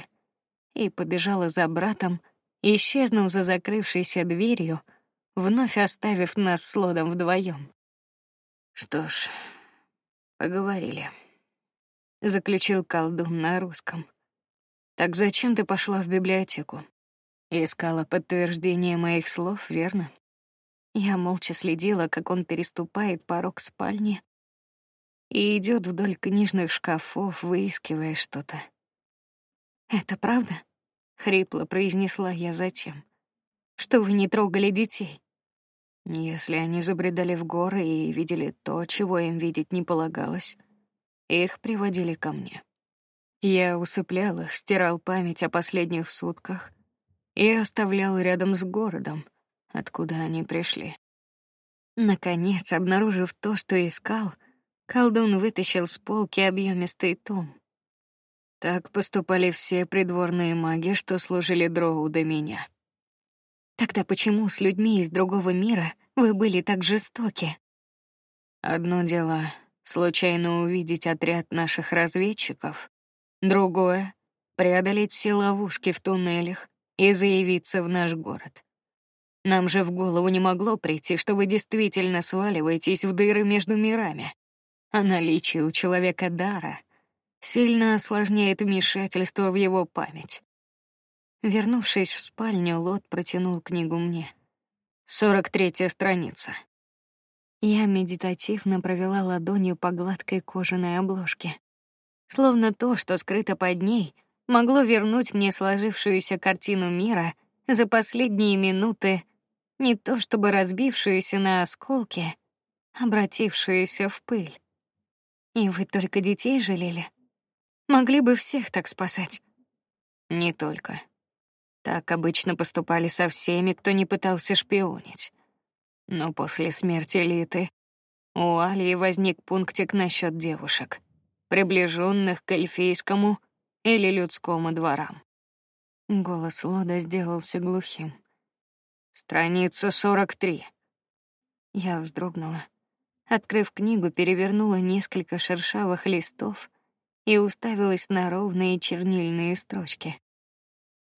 и побежала за братом, исчезнув за закрывшейся дверью, вновь оставив нас с Лодом вдвоем. Что ж, поговорили, заключил колдун на русском. Так зачем ты пошла в библиотеку? Искала подтверждение моих слов, верно? Я молча следила, как он переступает порог спальни и идет вдоль книжных шкафов, выискивая что-то. Это правда? Хрипло произнесла я затем. Что вы не трогали детей? Если они забредали в горы и видели то, чего им видеть не полагалось, их приводили ко мне. Я усыплял их, стирал память о последних сутках и оставлял рядом с городом, откуда они пришли. Наконец, обнаружив то, что искал, колдун вытащил с полки объемистый том. Так поступали все придворные маги, что служили дроу до меня. Тогда почему с людьми из другого мира вы были так жестоки? Одно дело случайно увидеть отряд наших разведчиков, другое преодолеть все ловушки в туннелях и заявиться в наш город. Нам же в голову не могло прийти, что вы действительно сваливаетесь в дыры между мирами. А наличие у человека дара сильно осложняет вмешательство в его память. Вернувшись в спальню, Лот протянул книгу мне. Сорок третья страница. Я медитативно провела ладонью по гладкой кожаной обложке, словно то, что скрыто под ней, могло вернуть мне сложившуюся картину мира за последние минуты не то чтобы разбившуюся на осколки, обратившуюся в пыль. И вы только детей жалели? Могли бы всех так спасать. Не только. Так обычно поступали со всеми, кто не пытался шпионить. Но после смерти Литы у Алии возник пунктик насчет девушек, приближенных к эльфийскому или людскому дворам. Голос Лода сделался глухим. Страница сорок три. Я вздрогнула. Открыв книгу, перевернула несколько шершавых листов и уставилась на ровные чернильные строчки.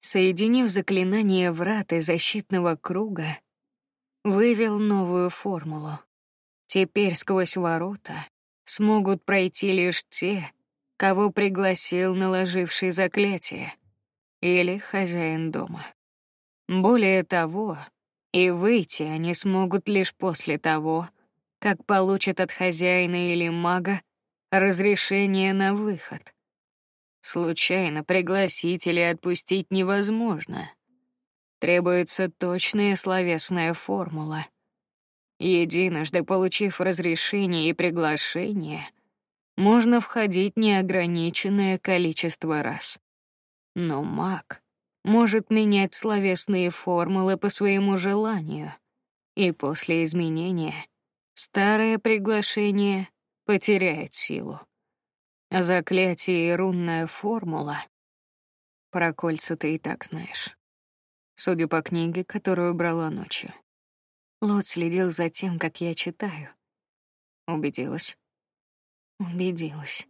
Соединив заклинание врат и защитного круга, вывел новую формулу. Теперь сквозь ворота смогут пройти лишь те, кого пригласил наложивший заклятие или хозяин дома. Более того, и выйти они смогут лишь после того, как получат от хозяина или мага разрешение на выход. Случайно пригласить или отпустить невозможно. Требуется точная словесная формула. Единожды получив разрешение и приглашение, можно входить неограниченное количество раз. Но маг может менять словесные формулы по своему желанию, и после изменения старое приглашение потеряет силу. Заклятие и рунная формула. Про кольца ты и так знаешь. Судя по книге, которую брала ночью. Лот следил за тем, как я читаю. Убедилась. Убедилась.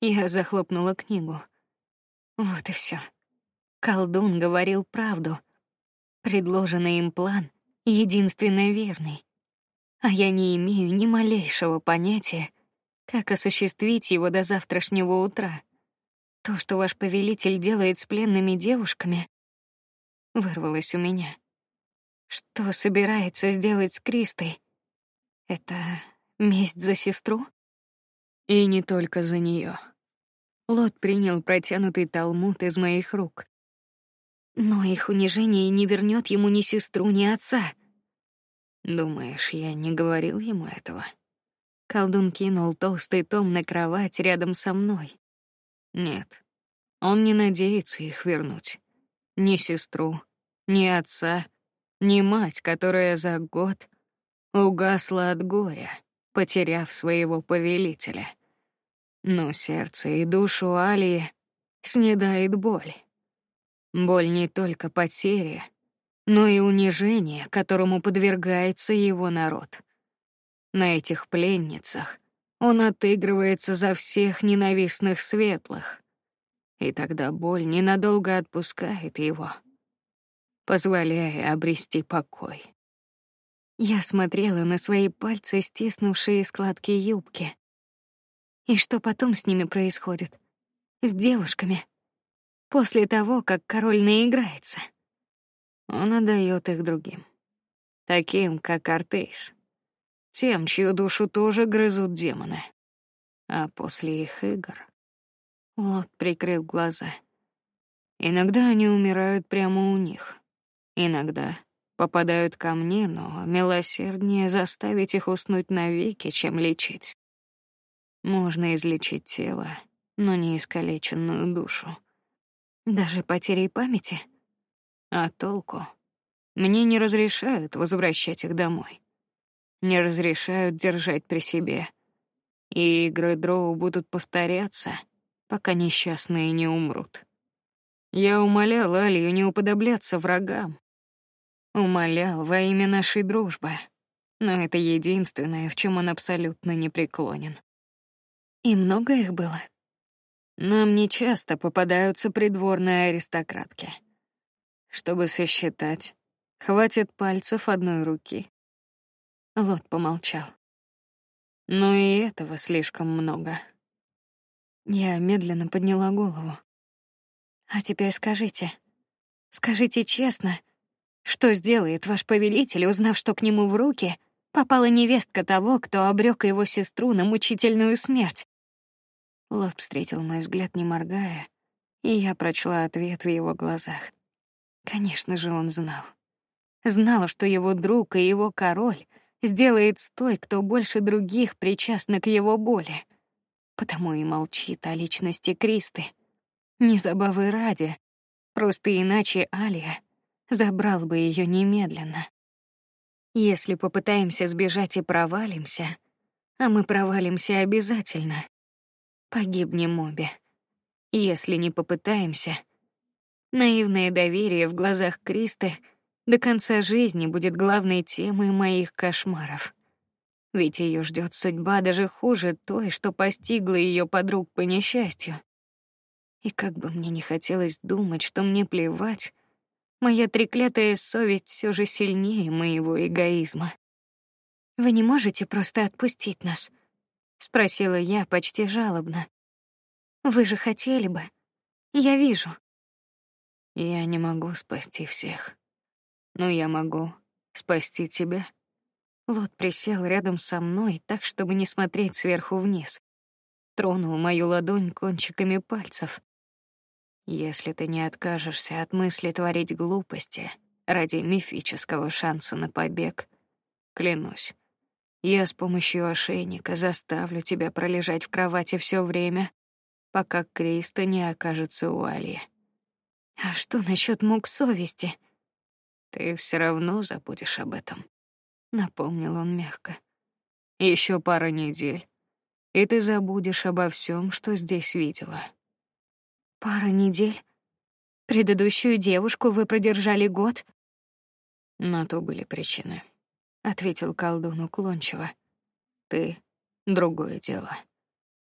Я захлопнула книгу. Вот и все. Колдун говорил правду. Предложенный им план единственно верный. А я не имею ни малейшего понятия, как осуществить его до завтрашнего утра. То, что ваш повелитель делает с пленными девушками, вырвалось у меня. Что собирается сделать с Кристой? Это месть за сестру? И не только за нее. Лот принял протянутый талмуд из моих рук. Но их унижение не вернет ему ни сестру, ни отца. Думаешь, я не говорил ему этого? Колдун кинул толстый том на кровать рядом со мной. Нет, он не надеется их вернуть. Ни сестру, ни отца, ни мать, которая за год угасла от горя, потеряв своего повелителя. Но сердце и душу Алии снедает боль. Боль не только потери, но и унижение, которому подвергается его народ. На этих пленницах он отыгрывается за всех ненавистных светлых, и тогда боль ненадолго отпускает его, позволяя обрести покой. Я смотрела на свои пальцы, стиснувшие складки юбки. И что потом с ними происходит? С девушками? после того, как король наиграется. Он отдает их другим, таким как Артейс, тем, чью душу тоже грызут демоны. А после их игр Лот прикрыл глаза. Иногда они умирают прямо у них, иногда попадают ко мне, но милосерднее заставить их уснуть навеки, чем лечить. Можно излечить тело, но не искалеченную душу. Даже потерей памяти? А толку? Мне не разрешают возвращать их домой. Не разрешают держать при себе. И игры дроу будут повторяться, пока несчастные не умрут. Я умолял Алию не уподобляться врагам. Умолял во имя нашей дружбы. Но это единственное, в чем он абсолютно непреклонен. И много их было. Нам не часто попадаются придворные аристократки. Чтобы сосчитать, хватит пальцев одной руки. Лот помолчал. Но и этого слишком много. Я медленно подняла голову. А теперь скажите, скажите честно, что сделает ваш повелитель, узнав, что к нему в руки попала невестка того, кто обрек его сестру на мучительную смерть? Лов встретил мой взгляд, не моргая, и я прочла ответ в его глазах. Конечно же, он знал. Знал, что его друг и его король сделает с той, кто больше других причастна к его боли. Потому и молчит о личности Кристы. Не забавы ради, просто иначе Алия забрал бы ее немедленно. Если попытаемся сбежать и провалимся, а мы провалимся обязательно, погибнем обе. Если не попытаемся. Наивное доверие в глазах Кристы до конца жизни будет главной темой моих кошмаров. Ведь ее ждет судьба даже хуже той, что постигла ее подруг по несчастью. И как бы мне не хотелось думать, что мне плевать, моя треклятая совесть все же сильнее моего эгоизма. Вы не можете просто отпустить нас, спросила я почти жалобно. Вы же хотели бы. Я вижу. Я не могу спасти всех, но я могу спасти тебя. Лот присел рядом со мной, так чтобы не смотреть сверху вниз. Тронул мою ладонь кончиками пальцев, Если ты не откажешься от мысли творить глупости ради мифического шанса на побег, клянусь, я с помощью ошейника заставлю тебя пролежать в кровати все время, пока Криста не окажется у Али. А что насчет мук совести? Ты все равно забудешь об этом, напомнил он мягко. Еще пара недель, и ты забудешь обо всем, что здесь видела. Пара недель. Предыдущую девушку вы продержали год. На то были причины ответил колдун уклончиво. Ты другое дело.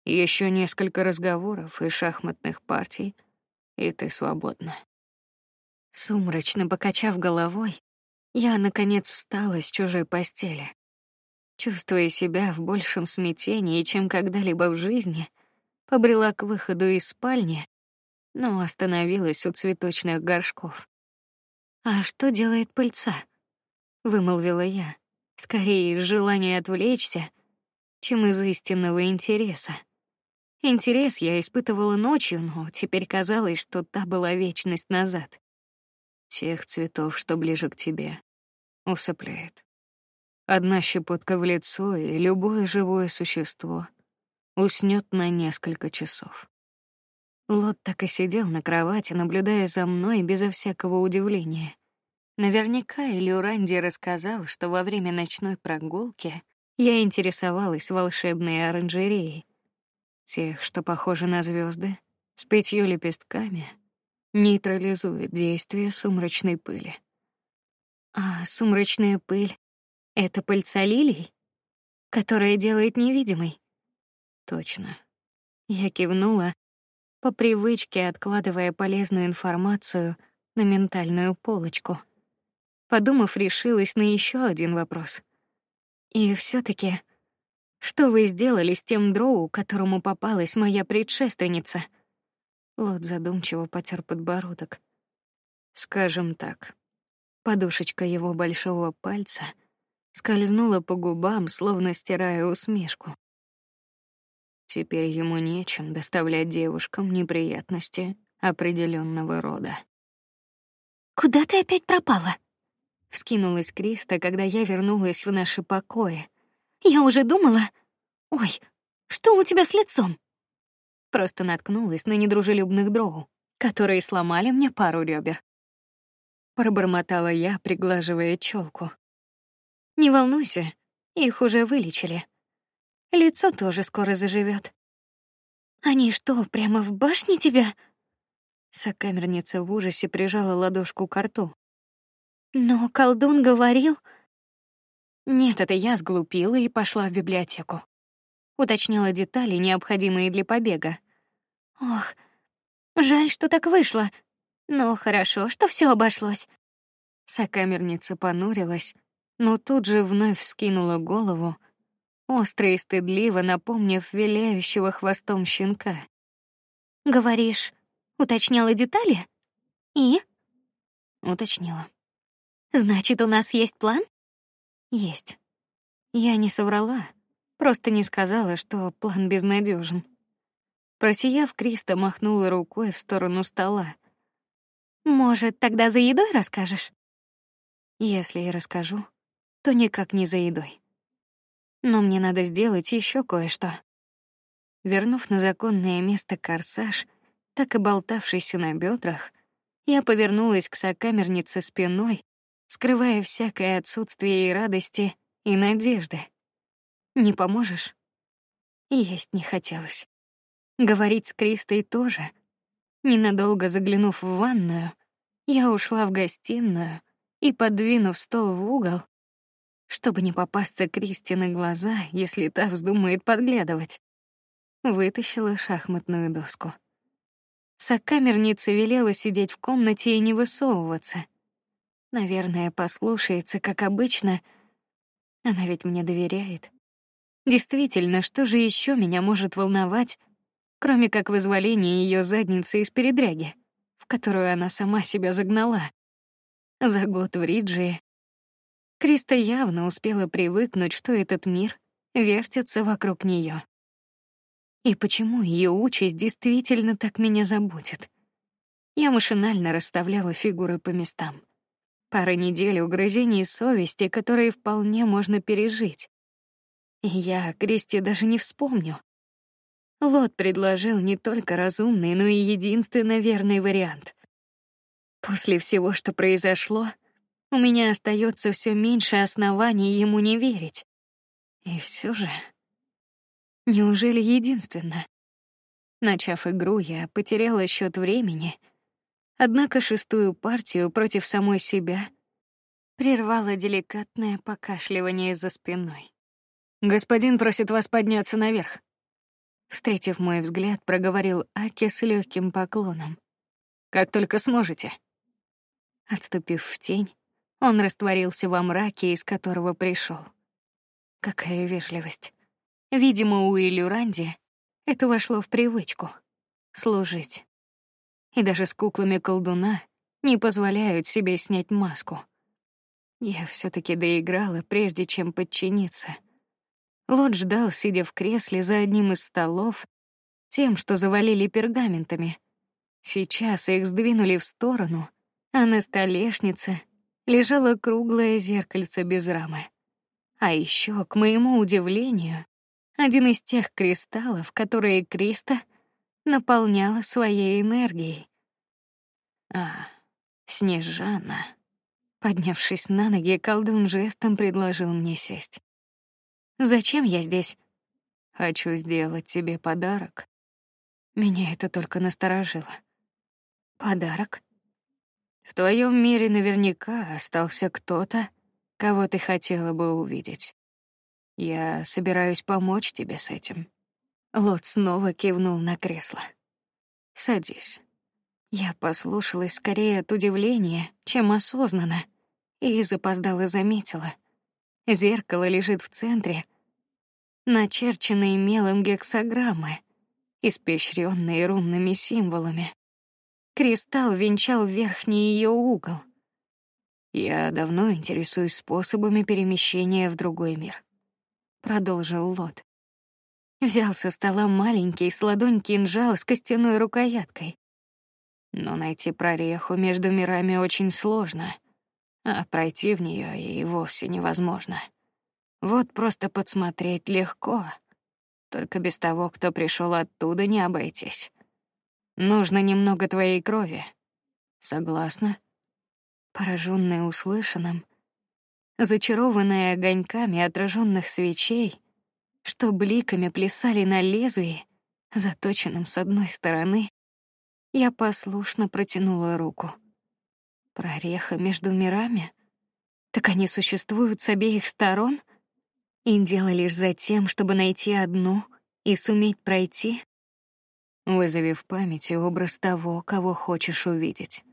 Еще несколько разговоров и шахматных партий, и ты свободна. Сумрачно покачав головой, я наконец встала с чужой постели. Чувствуя себя в большем смятении, чем когда-либо в жизни, побрела к выходу из спальни, но остановилась у цветочных горшков. А что делает пыльца? вымолвила я скорее из желания отвлечься, чем из истинного интереса. Интерес я испытывала ночью, но теперь казалось, что та была вечность назад. Тех цветов, что ближе к тебе, усыпляет. Одна щепотка в лицо, и любое живое существо уснет на несколько часов. Лот так и сидел на кровати, наблюдая за мной безо всякого удивления. Наверняка Илюранди рассказал, что во время ночной прогулки я интересовалась волшебной оранжереей, тех, что похожи на звезды, с пятью лепестками, нейтрализует действие сумрачной пыли. А сумрачная пыль — это пыльца лилий, которая делает невидимой. Точно. Я кивнула, по привычке откладывая полезную информацию на ментальную полочку. Подумав, решилась на еще один вопрос. И все таки что вы сделали с тем дроу, которому попалась моя предшественница? Лот задумчиво потер подбородок. Скажем так, подушечка его большого пальца скользнула по губам, словно стирая усмешку. Теперь ему нечем доставлять девушкам неприятности определенного рода. Куда ты опять пропала? Вскинулась Криста, когда я вернулась в наши покои. Я уже думала, ой, что у тебя с лицом? Просто наткнулась на недружелюбных дроу, которые сломали мне пару ребер. Пробормотала я, приглаживая челку. Не волнуйся, их уже вылечили. Лицо тоже скоро заживет. Они что, прямо в башне тебя? Сокамерница в ужасе прижала ладошку к рту. Но колдун говорил... Нет, это я сглупила и пошла в библиотеку. Уточнила детали, необходимые для побега. Ох, жаль, что так вышло. Но хорошо, что все обошлось. Сокамерница понурилась, но тут же вновь вскинула голову, остро и стыдливо напомнив виляющего хвостом щенка. Говоришь, уточняла детали? И? Уточнила. Значит, у нас есть план? Есть. Я не соврала, просто не сказала, что план безнадежен. Просияв, Криста махнула рукой в сторону стола. Может, тогда за едой расскажешь? Если и расскажу, то никак не за едой. Но мне надо сделать еще кое-что. Вернув на законное место корсаж, так и болтавшийся на бедрах, я повернулась к сокамернице спиной скрывая всякое отсутствие и радости, и надежды. Не поможешь? Есть не хотелось. Говорить с Кристой тоже. Ненадолго заглянув в ванную, я ушла в гостиную и, подвинув стол в угол, чтобы не попасться Кристи на глаза, если та вздумает подглядывать, вытащила шахматную доску. Сокамерница велела сидеть в комнате и не высовываться — Наверное, послушается, как обычно. Она ведь мне доверяет. Действительно, что же еще меня может волновать, кроме как вызволение ее задницы из передряги, в которую она сама себя загнала? За год в Риджии Криста явно успела привыкнуть, что этот мир вертится вокруг нее. И почему ее участь действительно так меня заботит? Я машинально расставляла фигуры по местам. Пара недель угрызений совести, которые вполне можно пережить. Я о даже не вспомню. Лот предложил не только разумный, но и единственно верный вариант. После всего, что произошло, у меня остается все меньше оснований ему не верить. И все же, неужели единственно? Начав игру, я потеряла счет времени, однако шестую партию против самой себя прервало деликатное покашливание за спиной. Господин просит вас подняться наверх. Встретив мой взгляд, проговорил Аки с легким поклоном. Как только сможете. Отступив в тень, он растворился во мраке, из которого пришел. Какая вежливость. Видимо, у Илюранди это вошло в привычку служить. И даже с куклами колдуна не позволяют себе снять маску. Я все таки доиграла, прежде чем подчиниться. Лот ждал, сидя в кресле за одним из столов, тем, что завалили пергаментами. Сейчас их сдвинули в сторону, а на столешнице лежало круглое зеркальце без рамы. А еще, к моему удивлению, один из тех кристаллов, которые Криста наполняла своей энергией. А, Снежана. Поднявшись на ноги, колдун жестом предложил мне сесть. Зачем я здесь? Хочу сделать тебе подарок. Меня это только насторожило. Подарок? В твоем мире наверняка остался кто-то, кого ты хотела бы увидеть. Я собираюсь помочь тебе с этим. Лот снова кивнул на кресло. Садись. Я послушалась скорее от удивления, чем осознанно, и запоздала заметила — Зеркало лежит в центре, начерченные мелом гексаграммы, испещренные рунными символами. Кристалл венчал верхний ее угол. Я давно интересуюсь способами перемещения в другой мир, продолжил Лот. Взял со стола маленький с ладонь кинжал с костяной рукояткой. Но найти прореху между мирами очень сложно а пройти в нее и вовсе невозможно. Вот просто подсмотреть легко, только без того, кто пришел оттуда, не обойтись. Нужно немного твоей крови. Согласна? Пораженная услышанным, зачарованная огоньками отраженных свечей, что бликами плясали на лезвии, заточенном с одной стороны, я послушно протянула руку. Прореха между мирами? Так они существуют с обеих сторон? И дело лишь за тем, чтобы найти одну и суметь пройти? Вызови в памяти образ того, кого хочешь увидеть.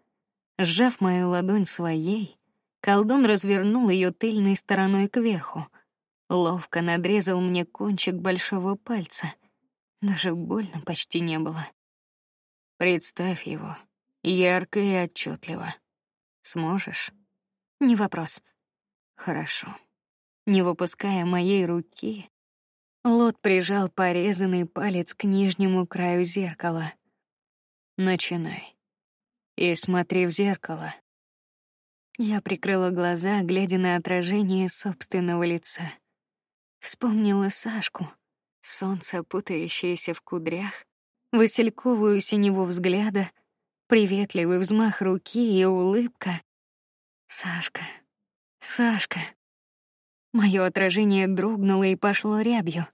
Сжав мою ладонь своей, колдун развернул ее тыльной стороной кверху, ловко надрезал мне кончик большого пальца. Даже больно почти не было. Представь его, ярко и отчетливо. Сможешь? Не вопрос. Хорошо. Не выпуская моей руки, Лот прижал порезанный палец к нижнему краю зеркала. Начинай. И смотри в зеркало. Я прикрыла глаза, глядя на отражение собственного лица. Вспомнила Сашку, солнце, путающееся в кудрях, васильковую синеву взгляда — приветливый взмах руки и улыбка. Сашка, Сашка. Мое отражение дрогнуло и пошло рябью,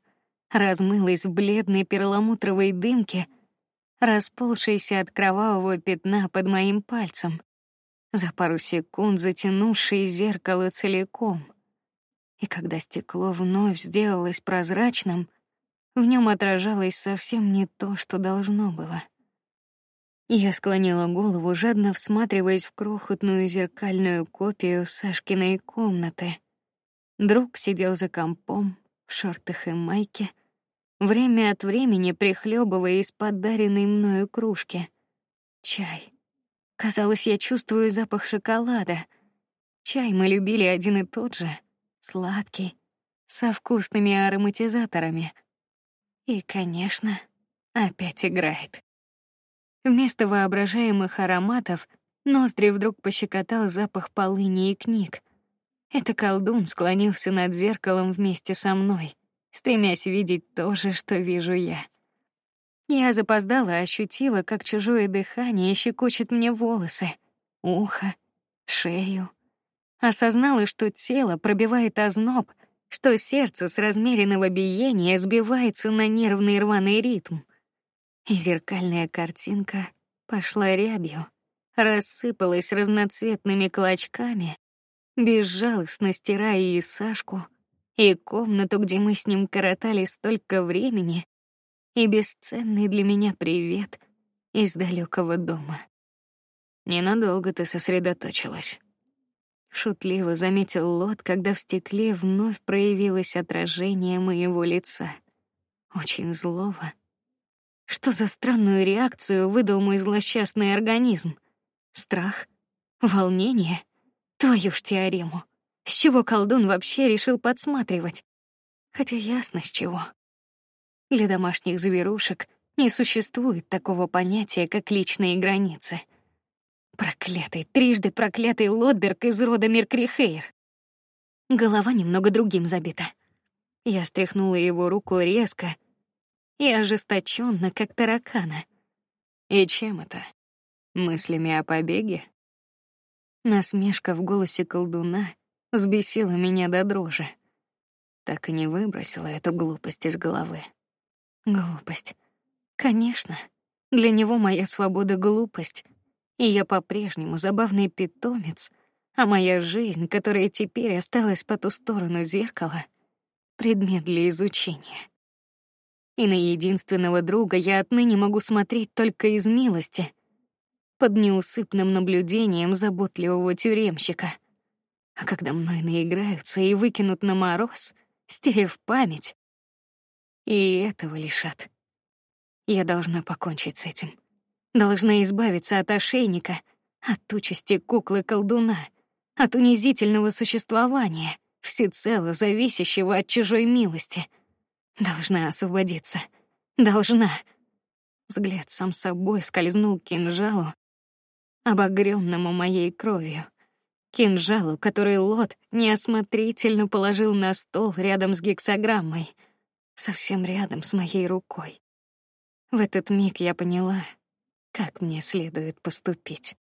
размылось в бледной перламутровой дымке, расползшейся от кровавого пятна под моим пальцем, за пару секунд затянувшее зеркало целиком. И когда стекло вновь сделалось прозрачным, в нем отражалось совсем не то, что должно было. Я склонила голову, жадно всматриваясь в крохотную зеркальную копию Сашкиной комнаты. Друг сидел за компом в шортах и майке, время от времени прихлебывая из подаренной мною кружки. Чай. Казалось, я чувствую запах шоколада. Чай мы любили один и тот же, сладкий, со вкусными ароматизаторами. И, конечно, опять играет. Вместо воображаемых ароматов ноздри вдруг пощекотал запах полыни и книг. Это колдун склонился над зеркалом вместе со мной, стремясь видеть то же, что вижу я. Я запоздала ощутила, как чужое дыхание щекочет мне волосы, ухо, шею. Осознала, что тело пробивает озноб, что сердце с размеренного биения сбивается на нервный рваный ритм. И зеркальная картинка пошла рябью, рассыпалась разноцветными клочками, безжалостно стирая и Сашку, и комнату, где мы с ним коротали столько времени, и бесценный для меня привет из далекого дома. Ненадолго ты сосредоточилась. Шутливо заметил Лот, когда в стекле вновь проявилось отражение моего лица, очень злого. Что за странную реакцию выдал мой злосчастный организм? Страх, волнение, твою ж теорему. С чего колдун вообще решил подсматривать? Хотя ясно с чего. Для домашних зверушек не существует такого понятия, как личные границы. Проклятый, трижды проклятый Лотберг из рода Меркрихейр. Голова немного другим забита. Я стряхнула его руку резко и ожесточенно, как таракана. И чем это? Мыслями о побеге? Насмешка в голосе колдуна взбесила меня до дрожи. Так и не выбросила эту глупость из головы. Глупость. Конечно, для него моя свобода глупость, и я по-прежнему забавный питомец, а моя жизнь, которая теперь осталась по ту сторону зеркала, предмет для изучения. И на единственного друга я отныне могу смотреть только из милости, под неусыпным наблюдением заботливого тюремщика. А когда мной наиграются и выкинут на мороз, стерев память, и этого лишат. Я должна покончить с этим. Должна избавиться от ошейника, от участи куклы колдуна, от унизительного существования, всецело зависящего от чужой милости. Должна освободиться. Должна. Взгляд сам собой скользнул к кинжалу, обогренному моей кровью. Кинжалу, который Лот неосмотрительно положил на стол рядом с гексограммой — совсем рядом с моей рукой. В этот миг я поняла, как мне следует поступить.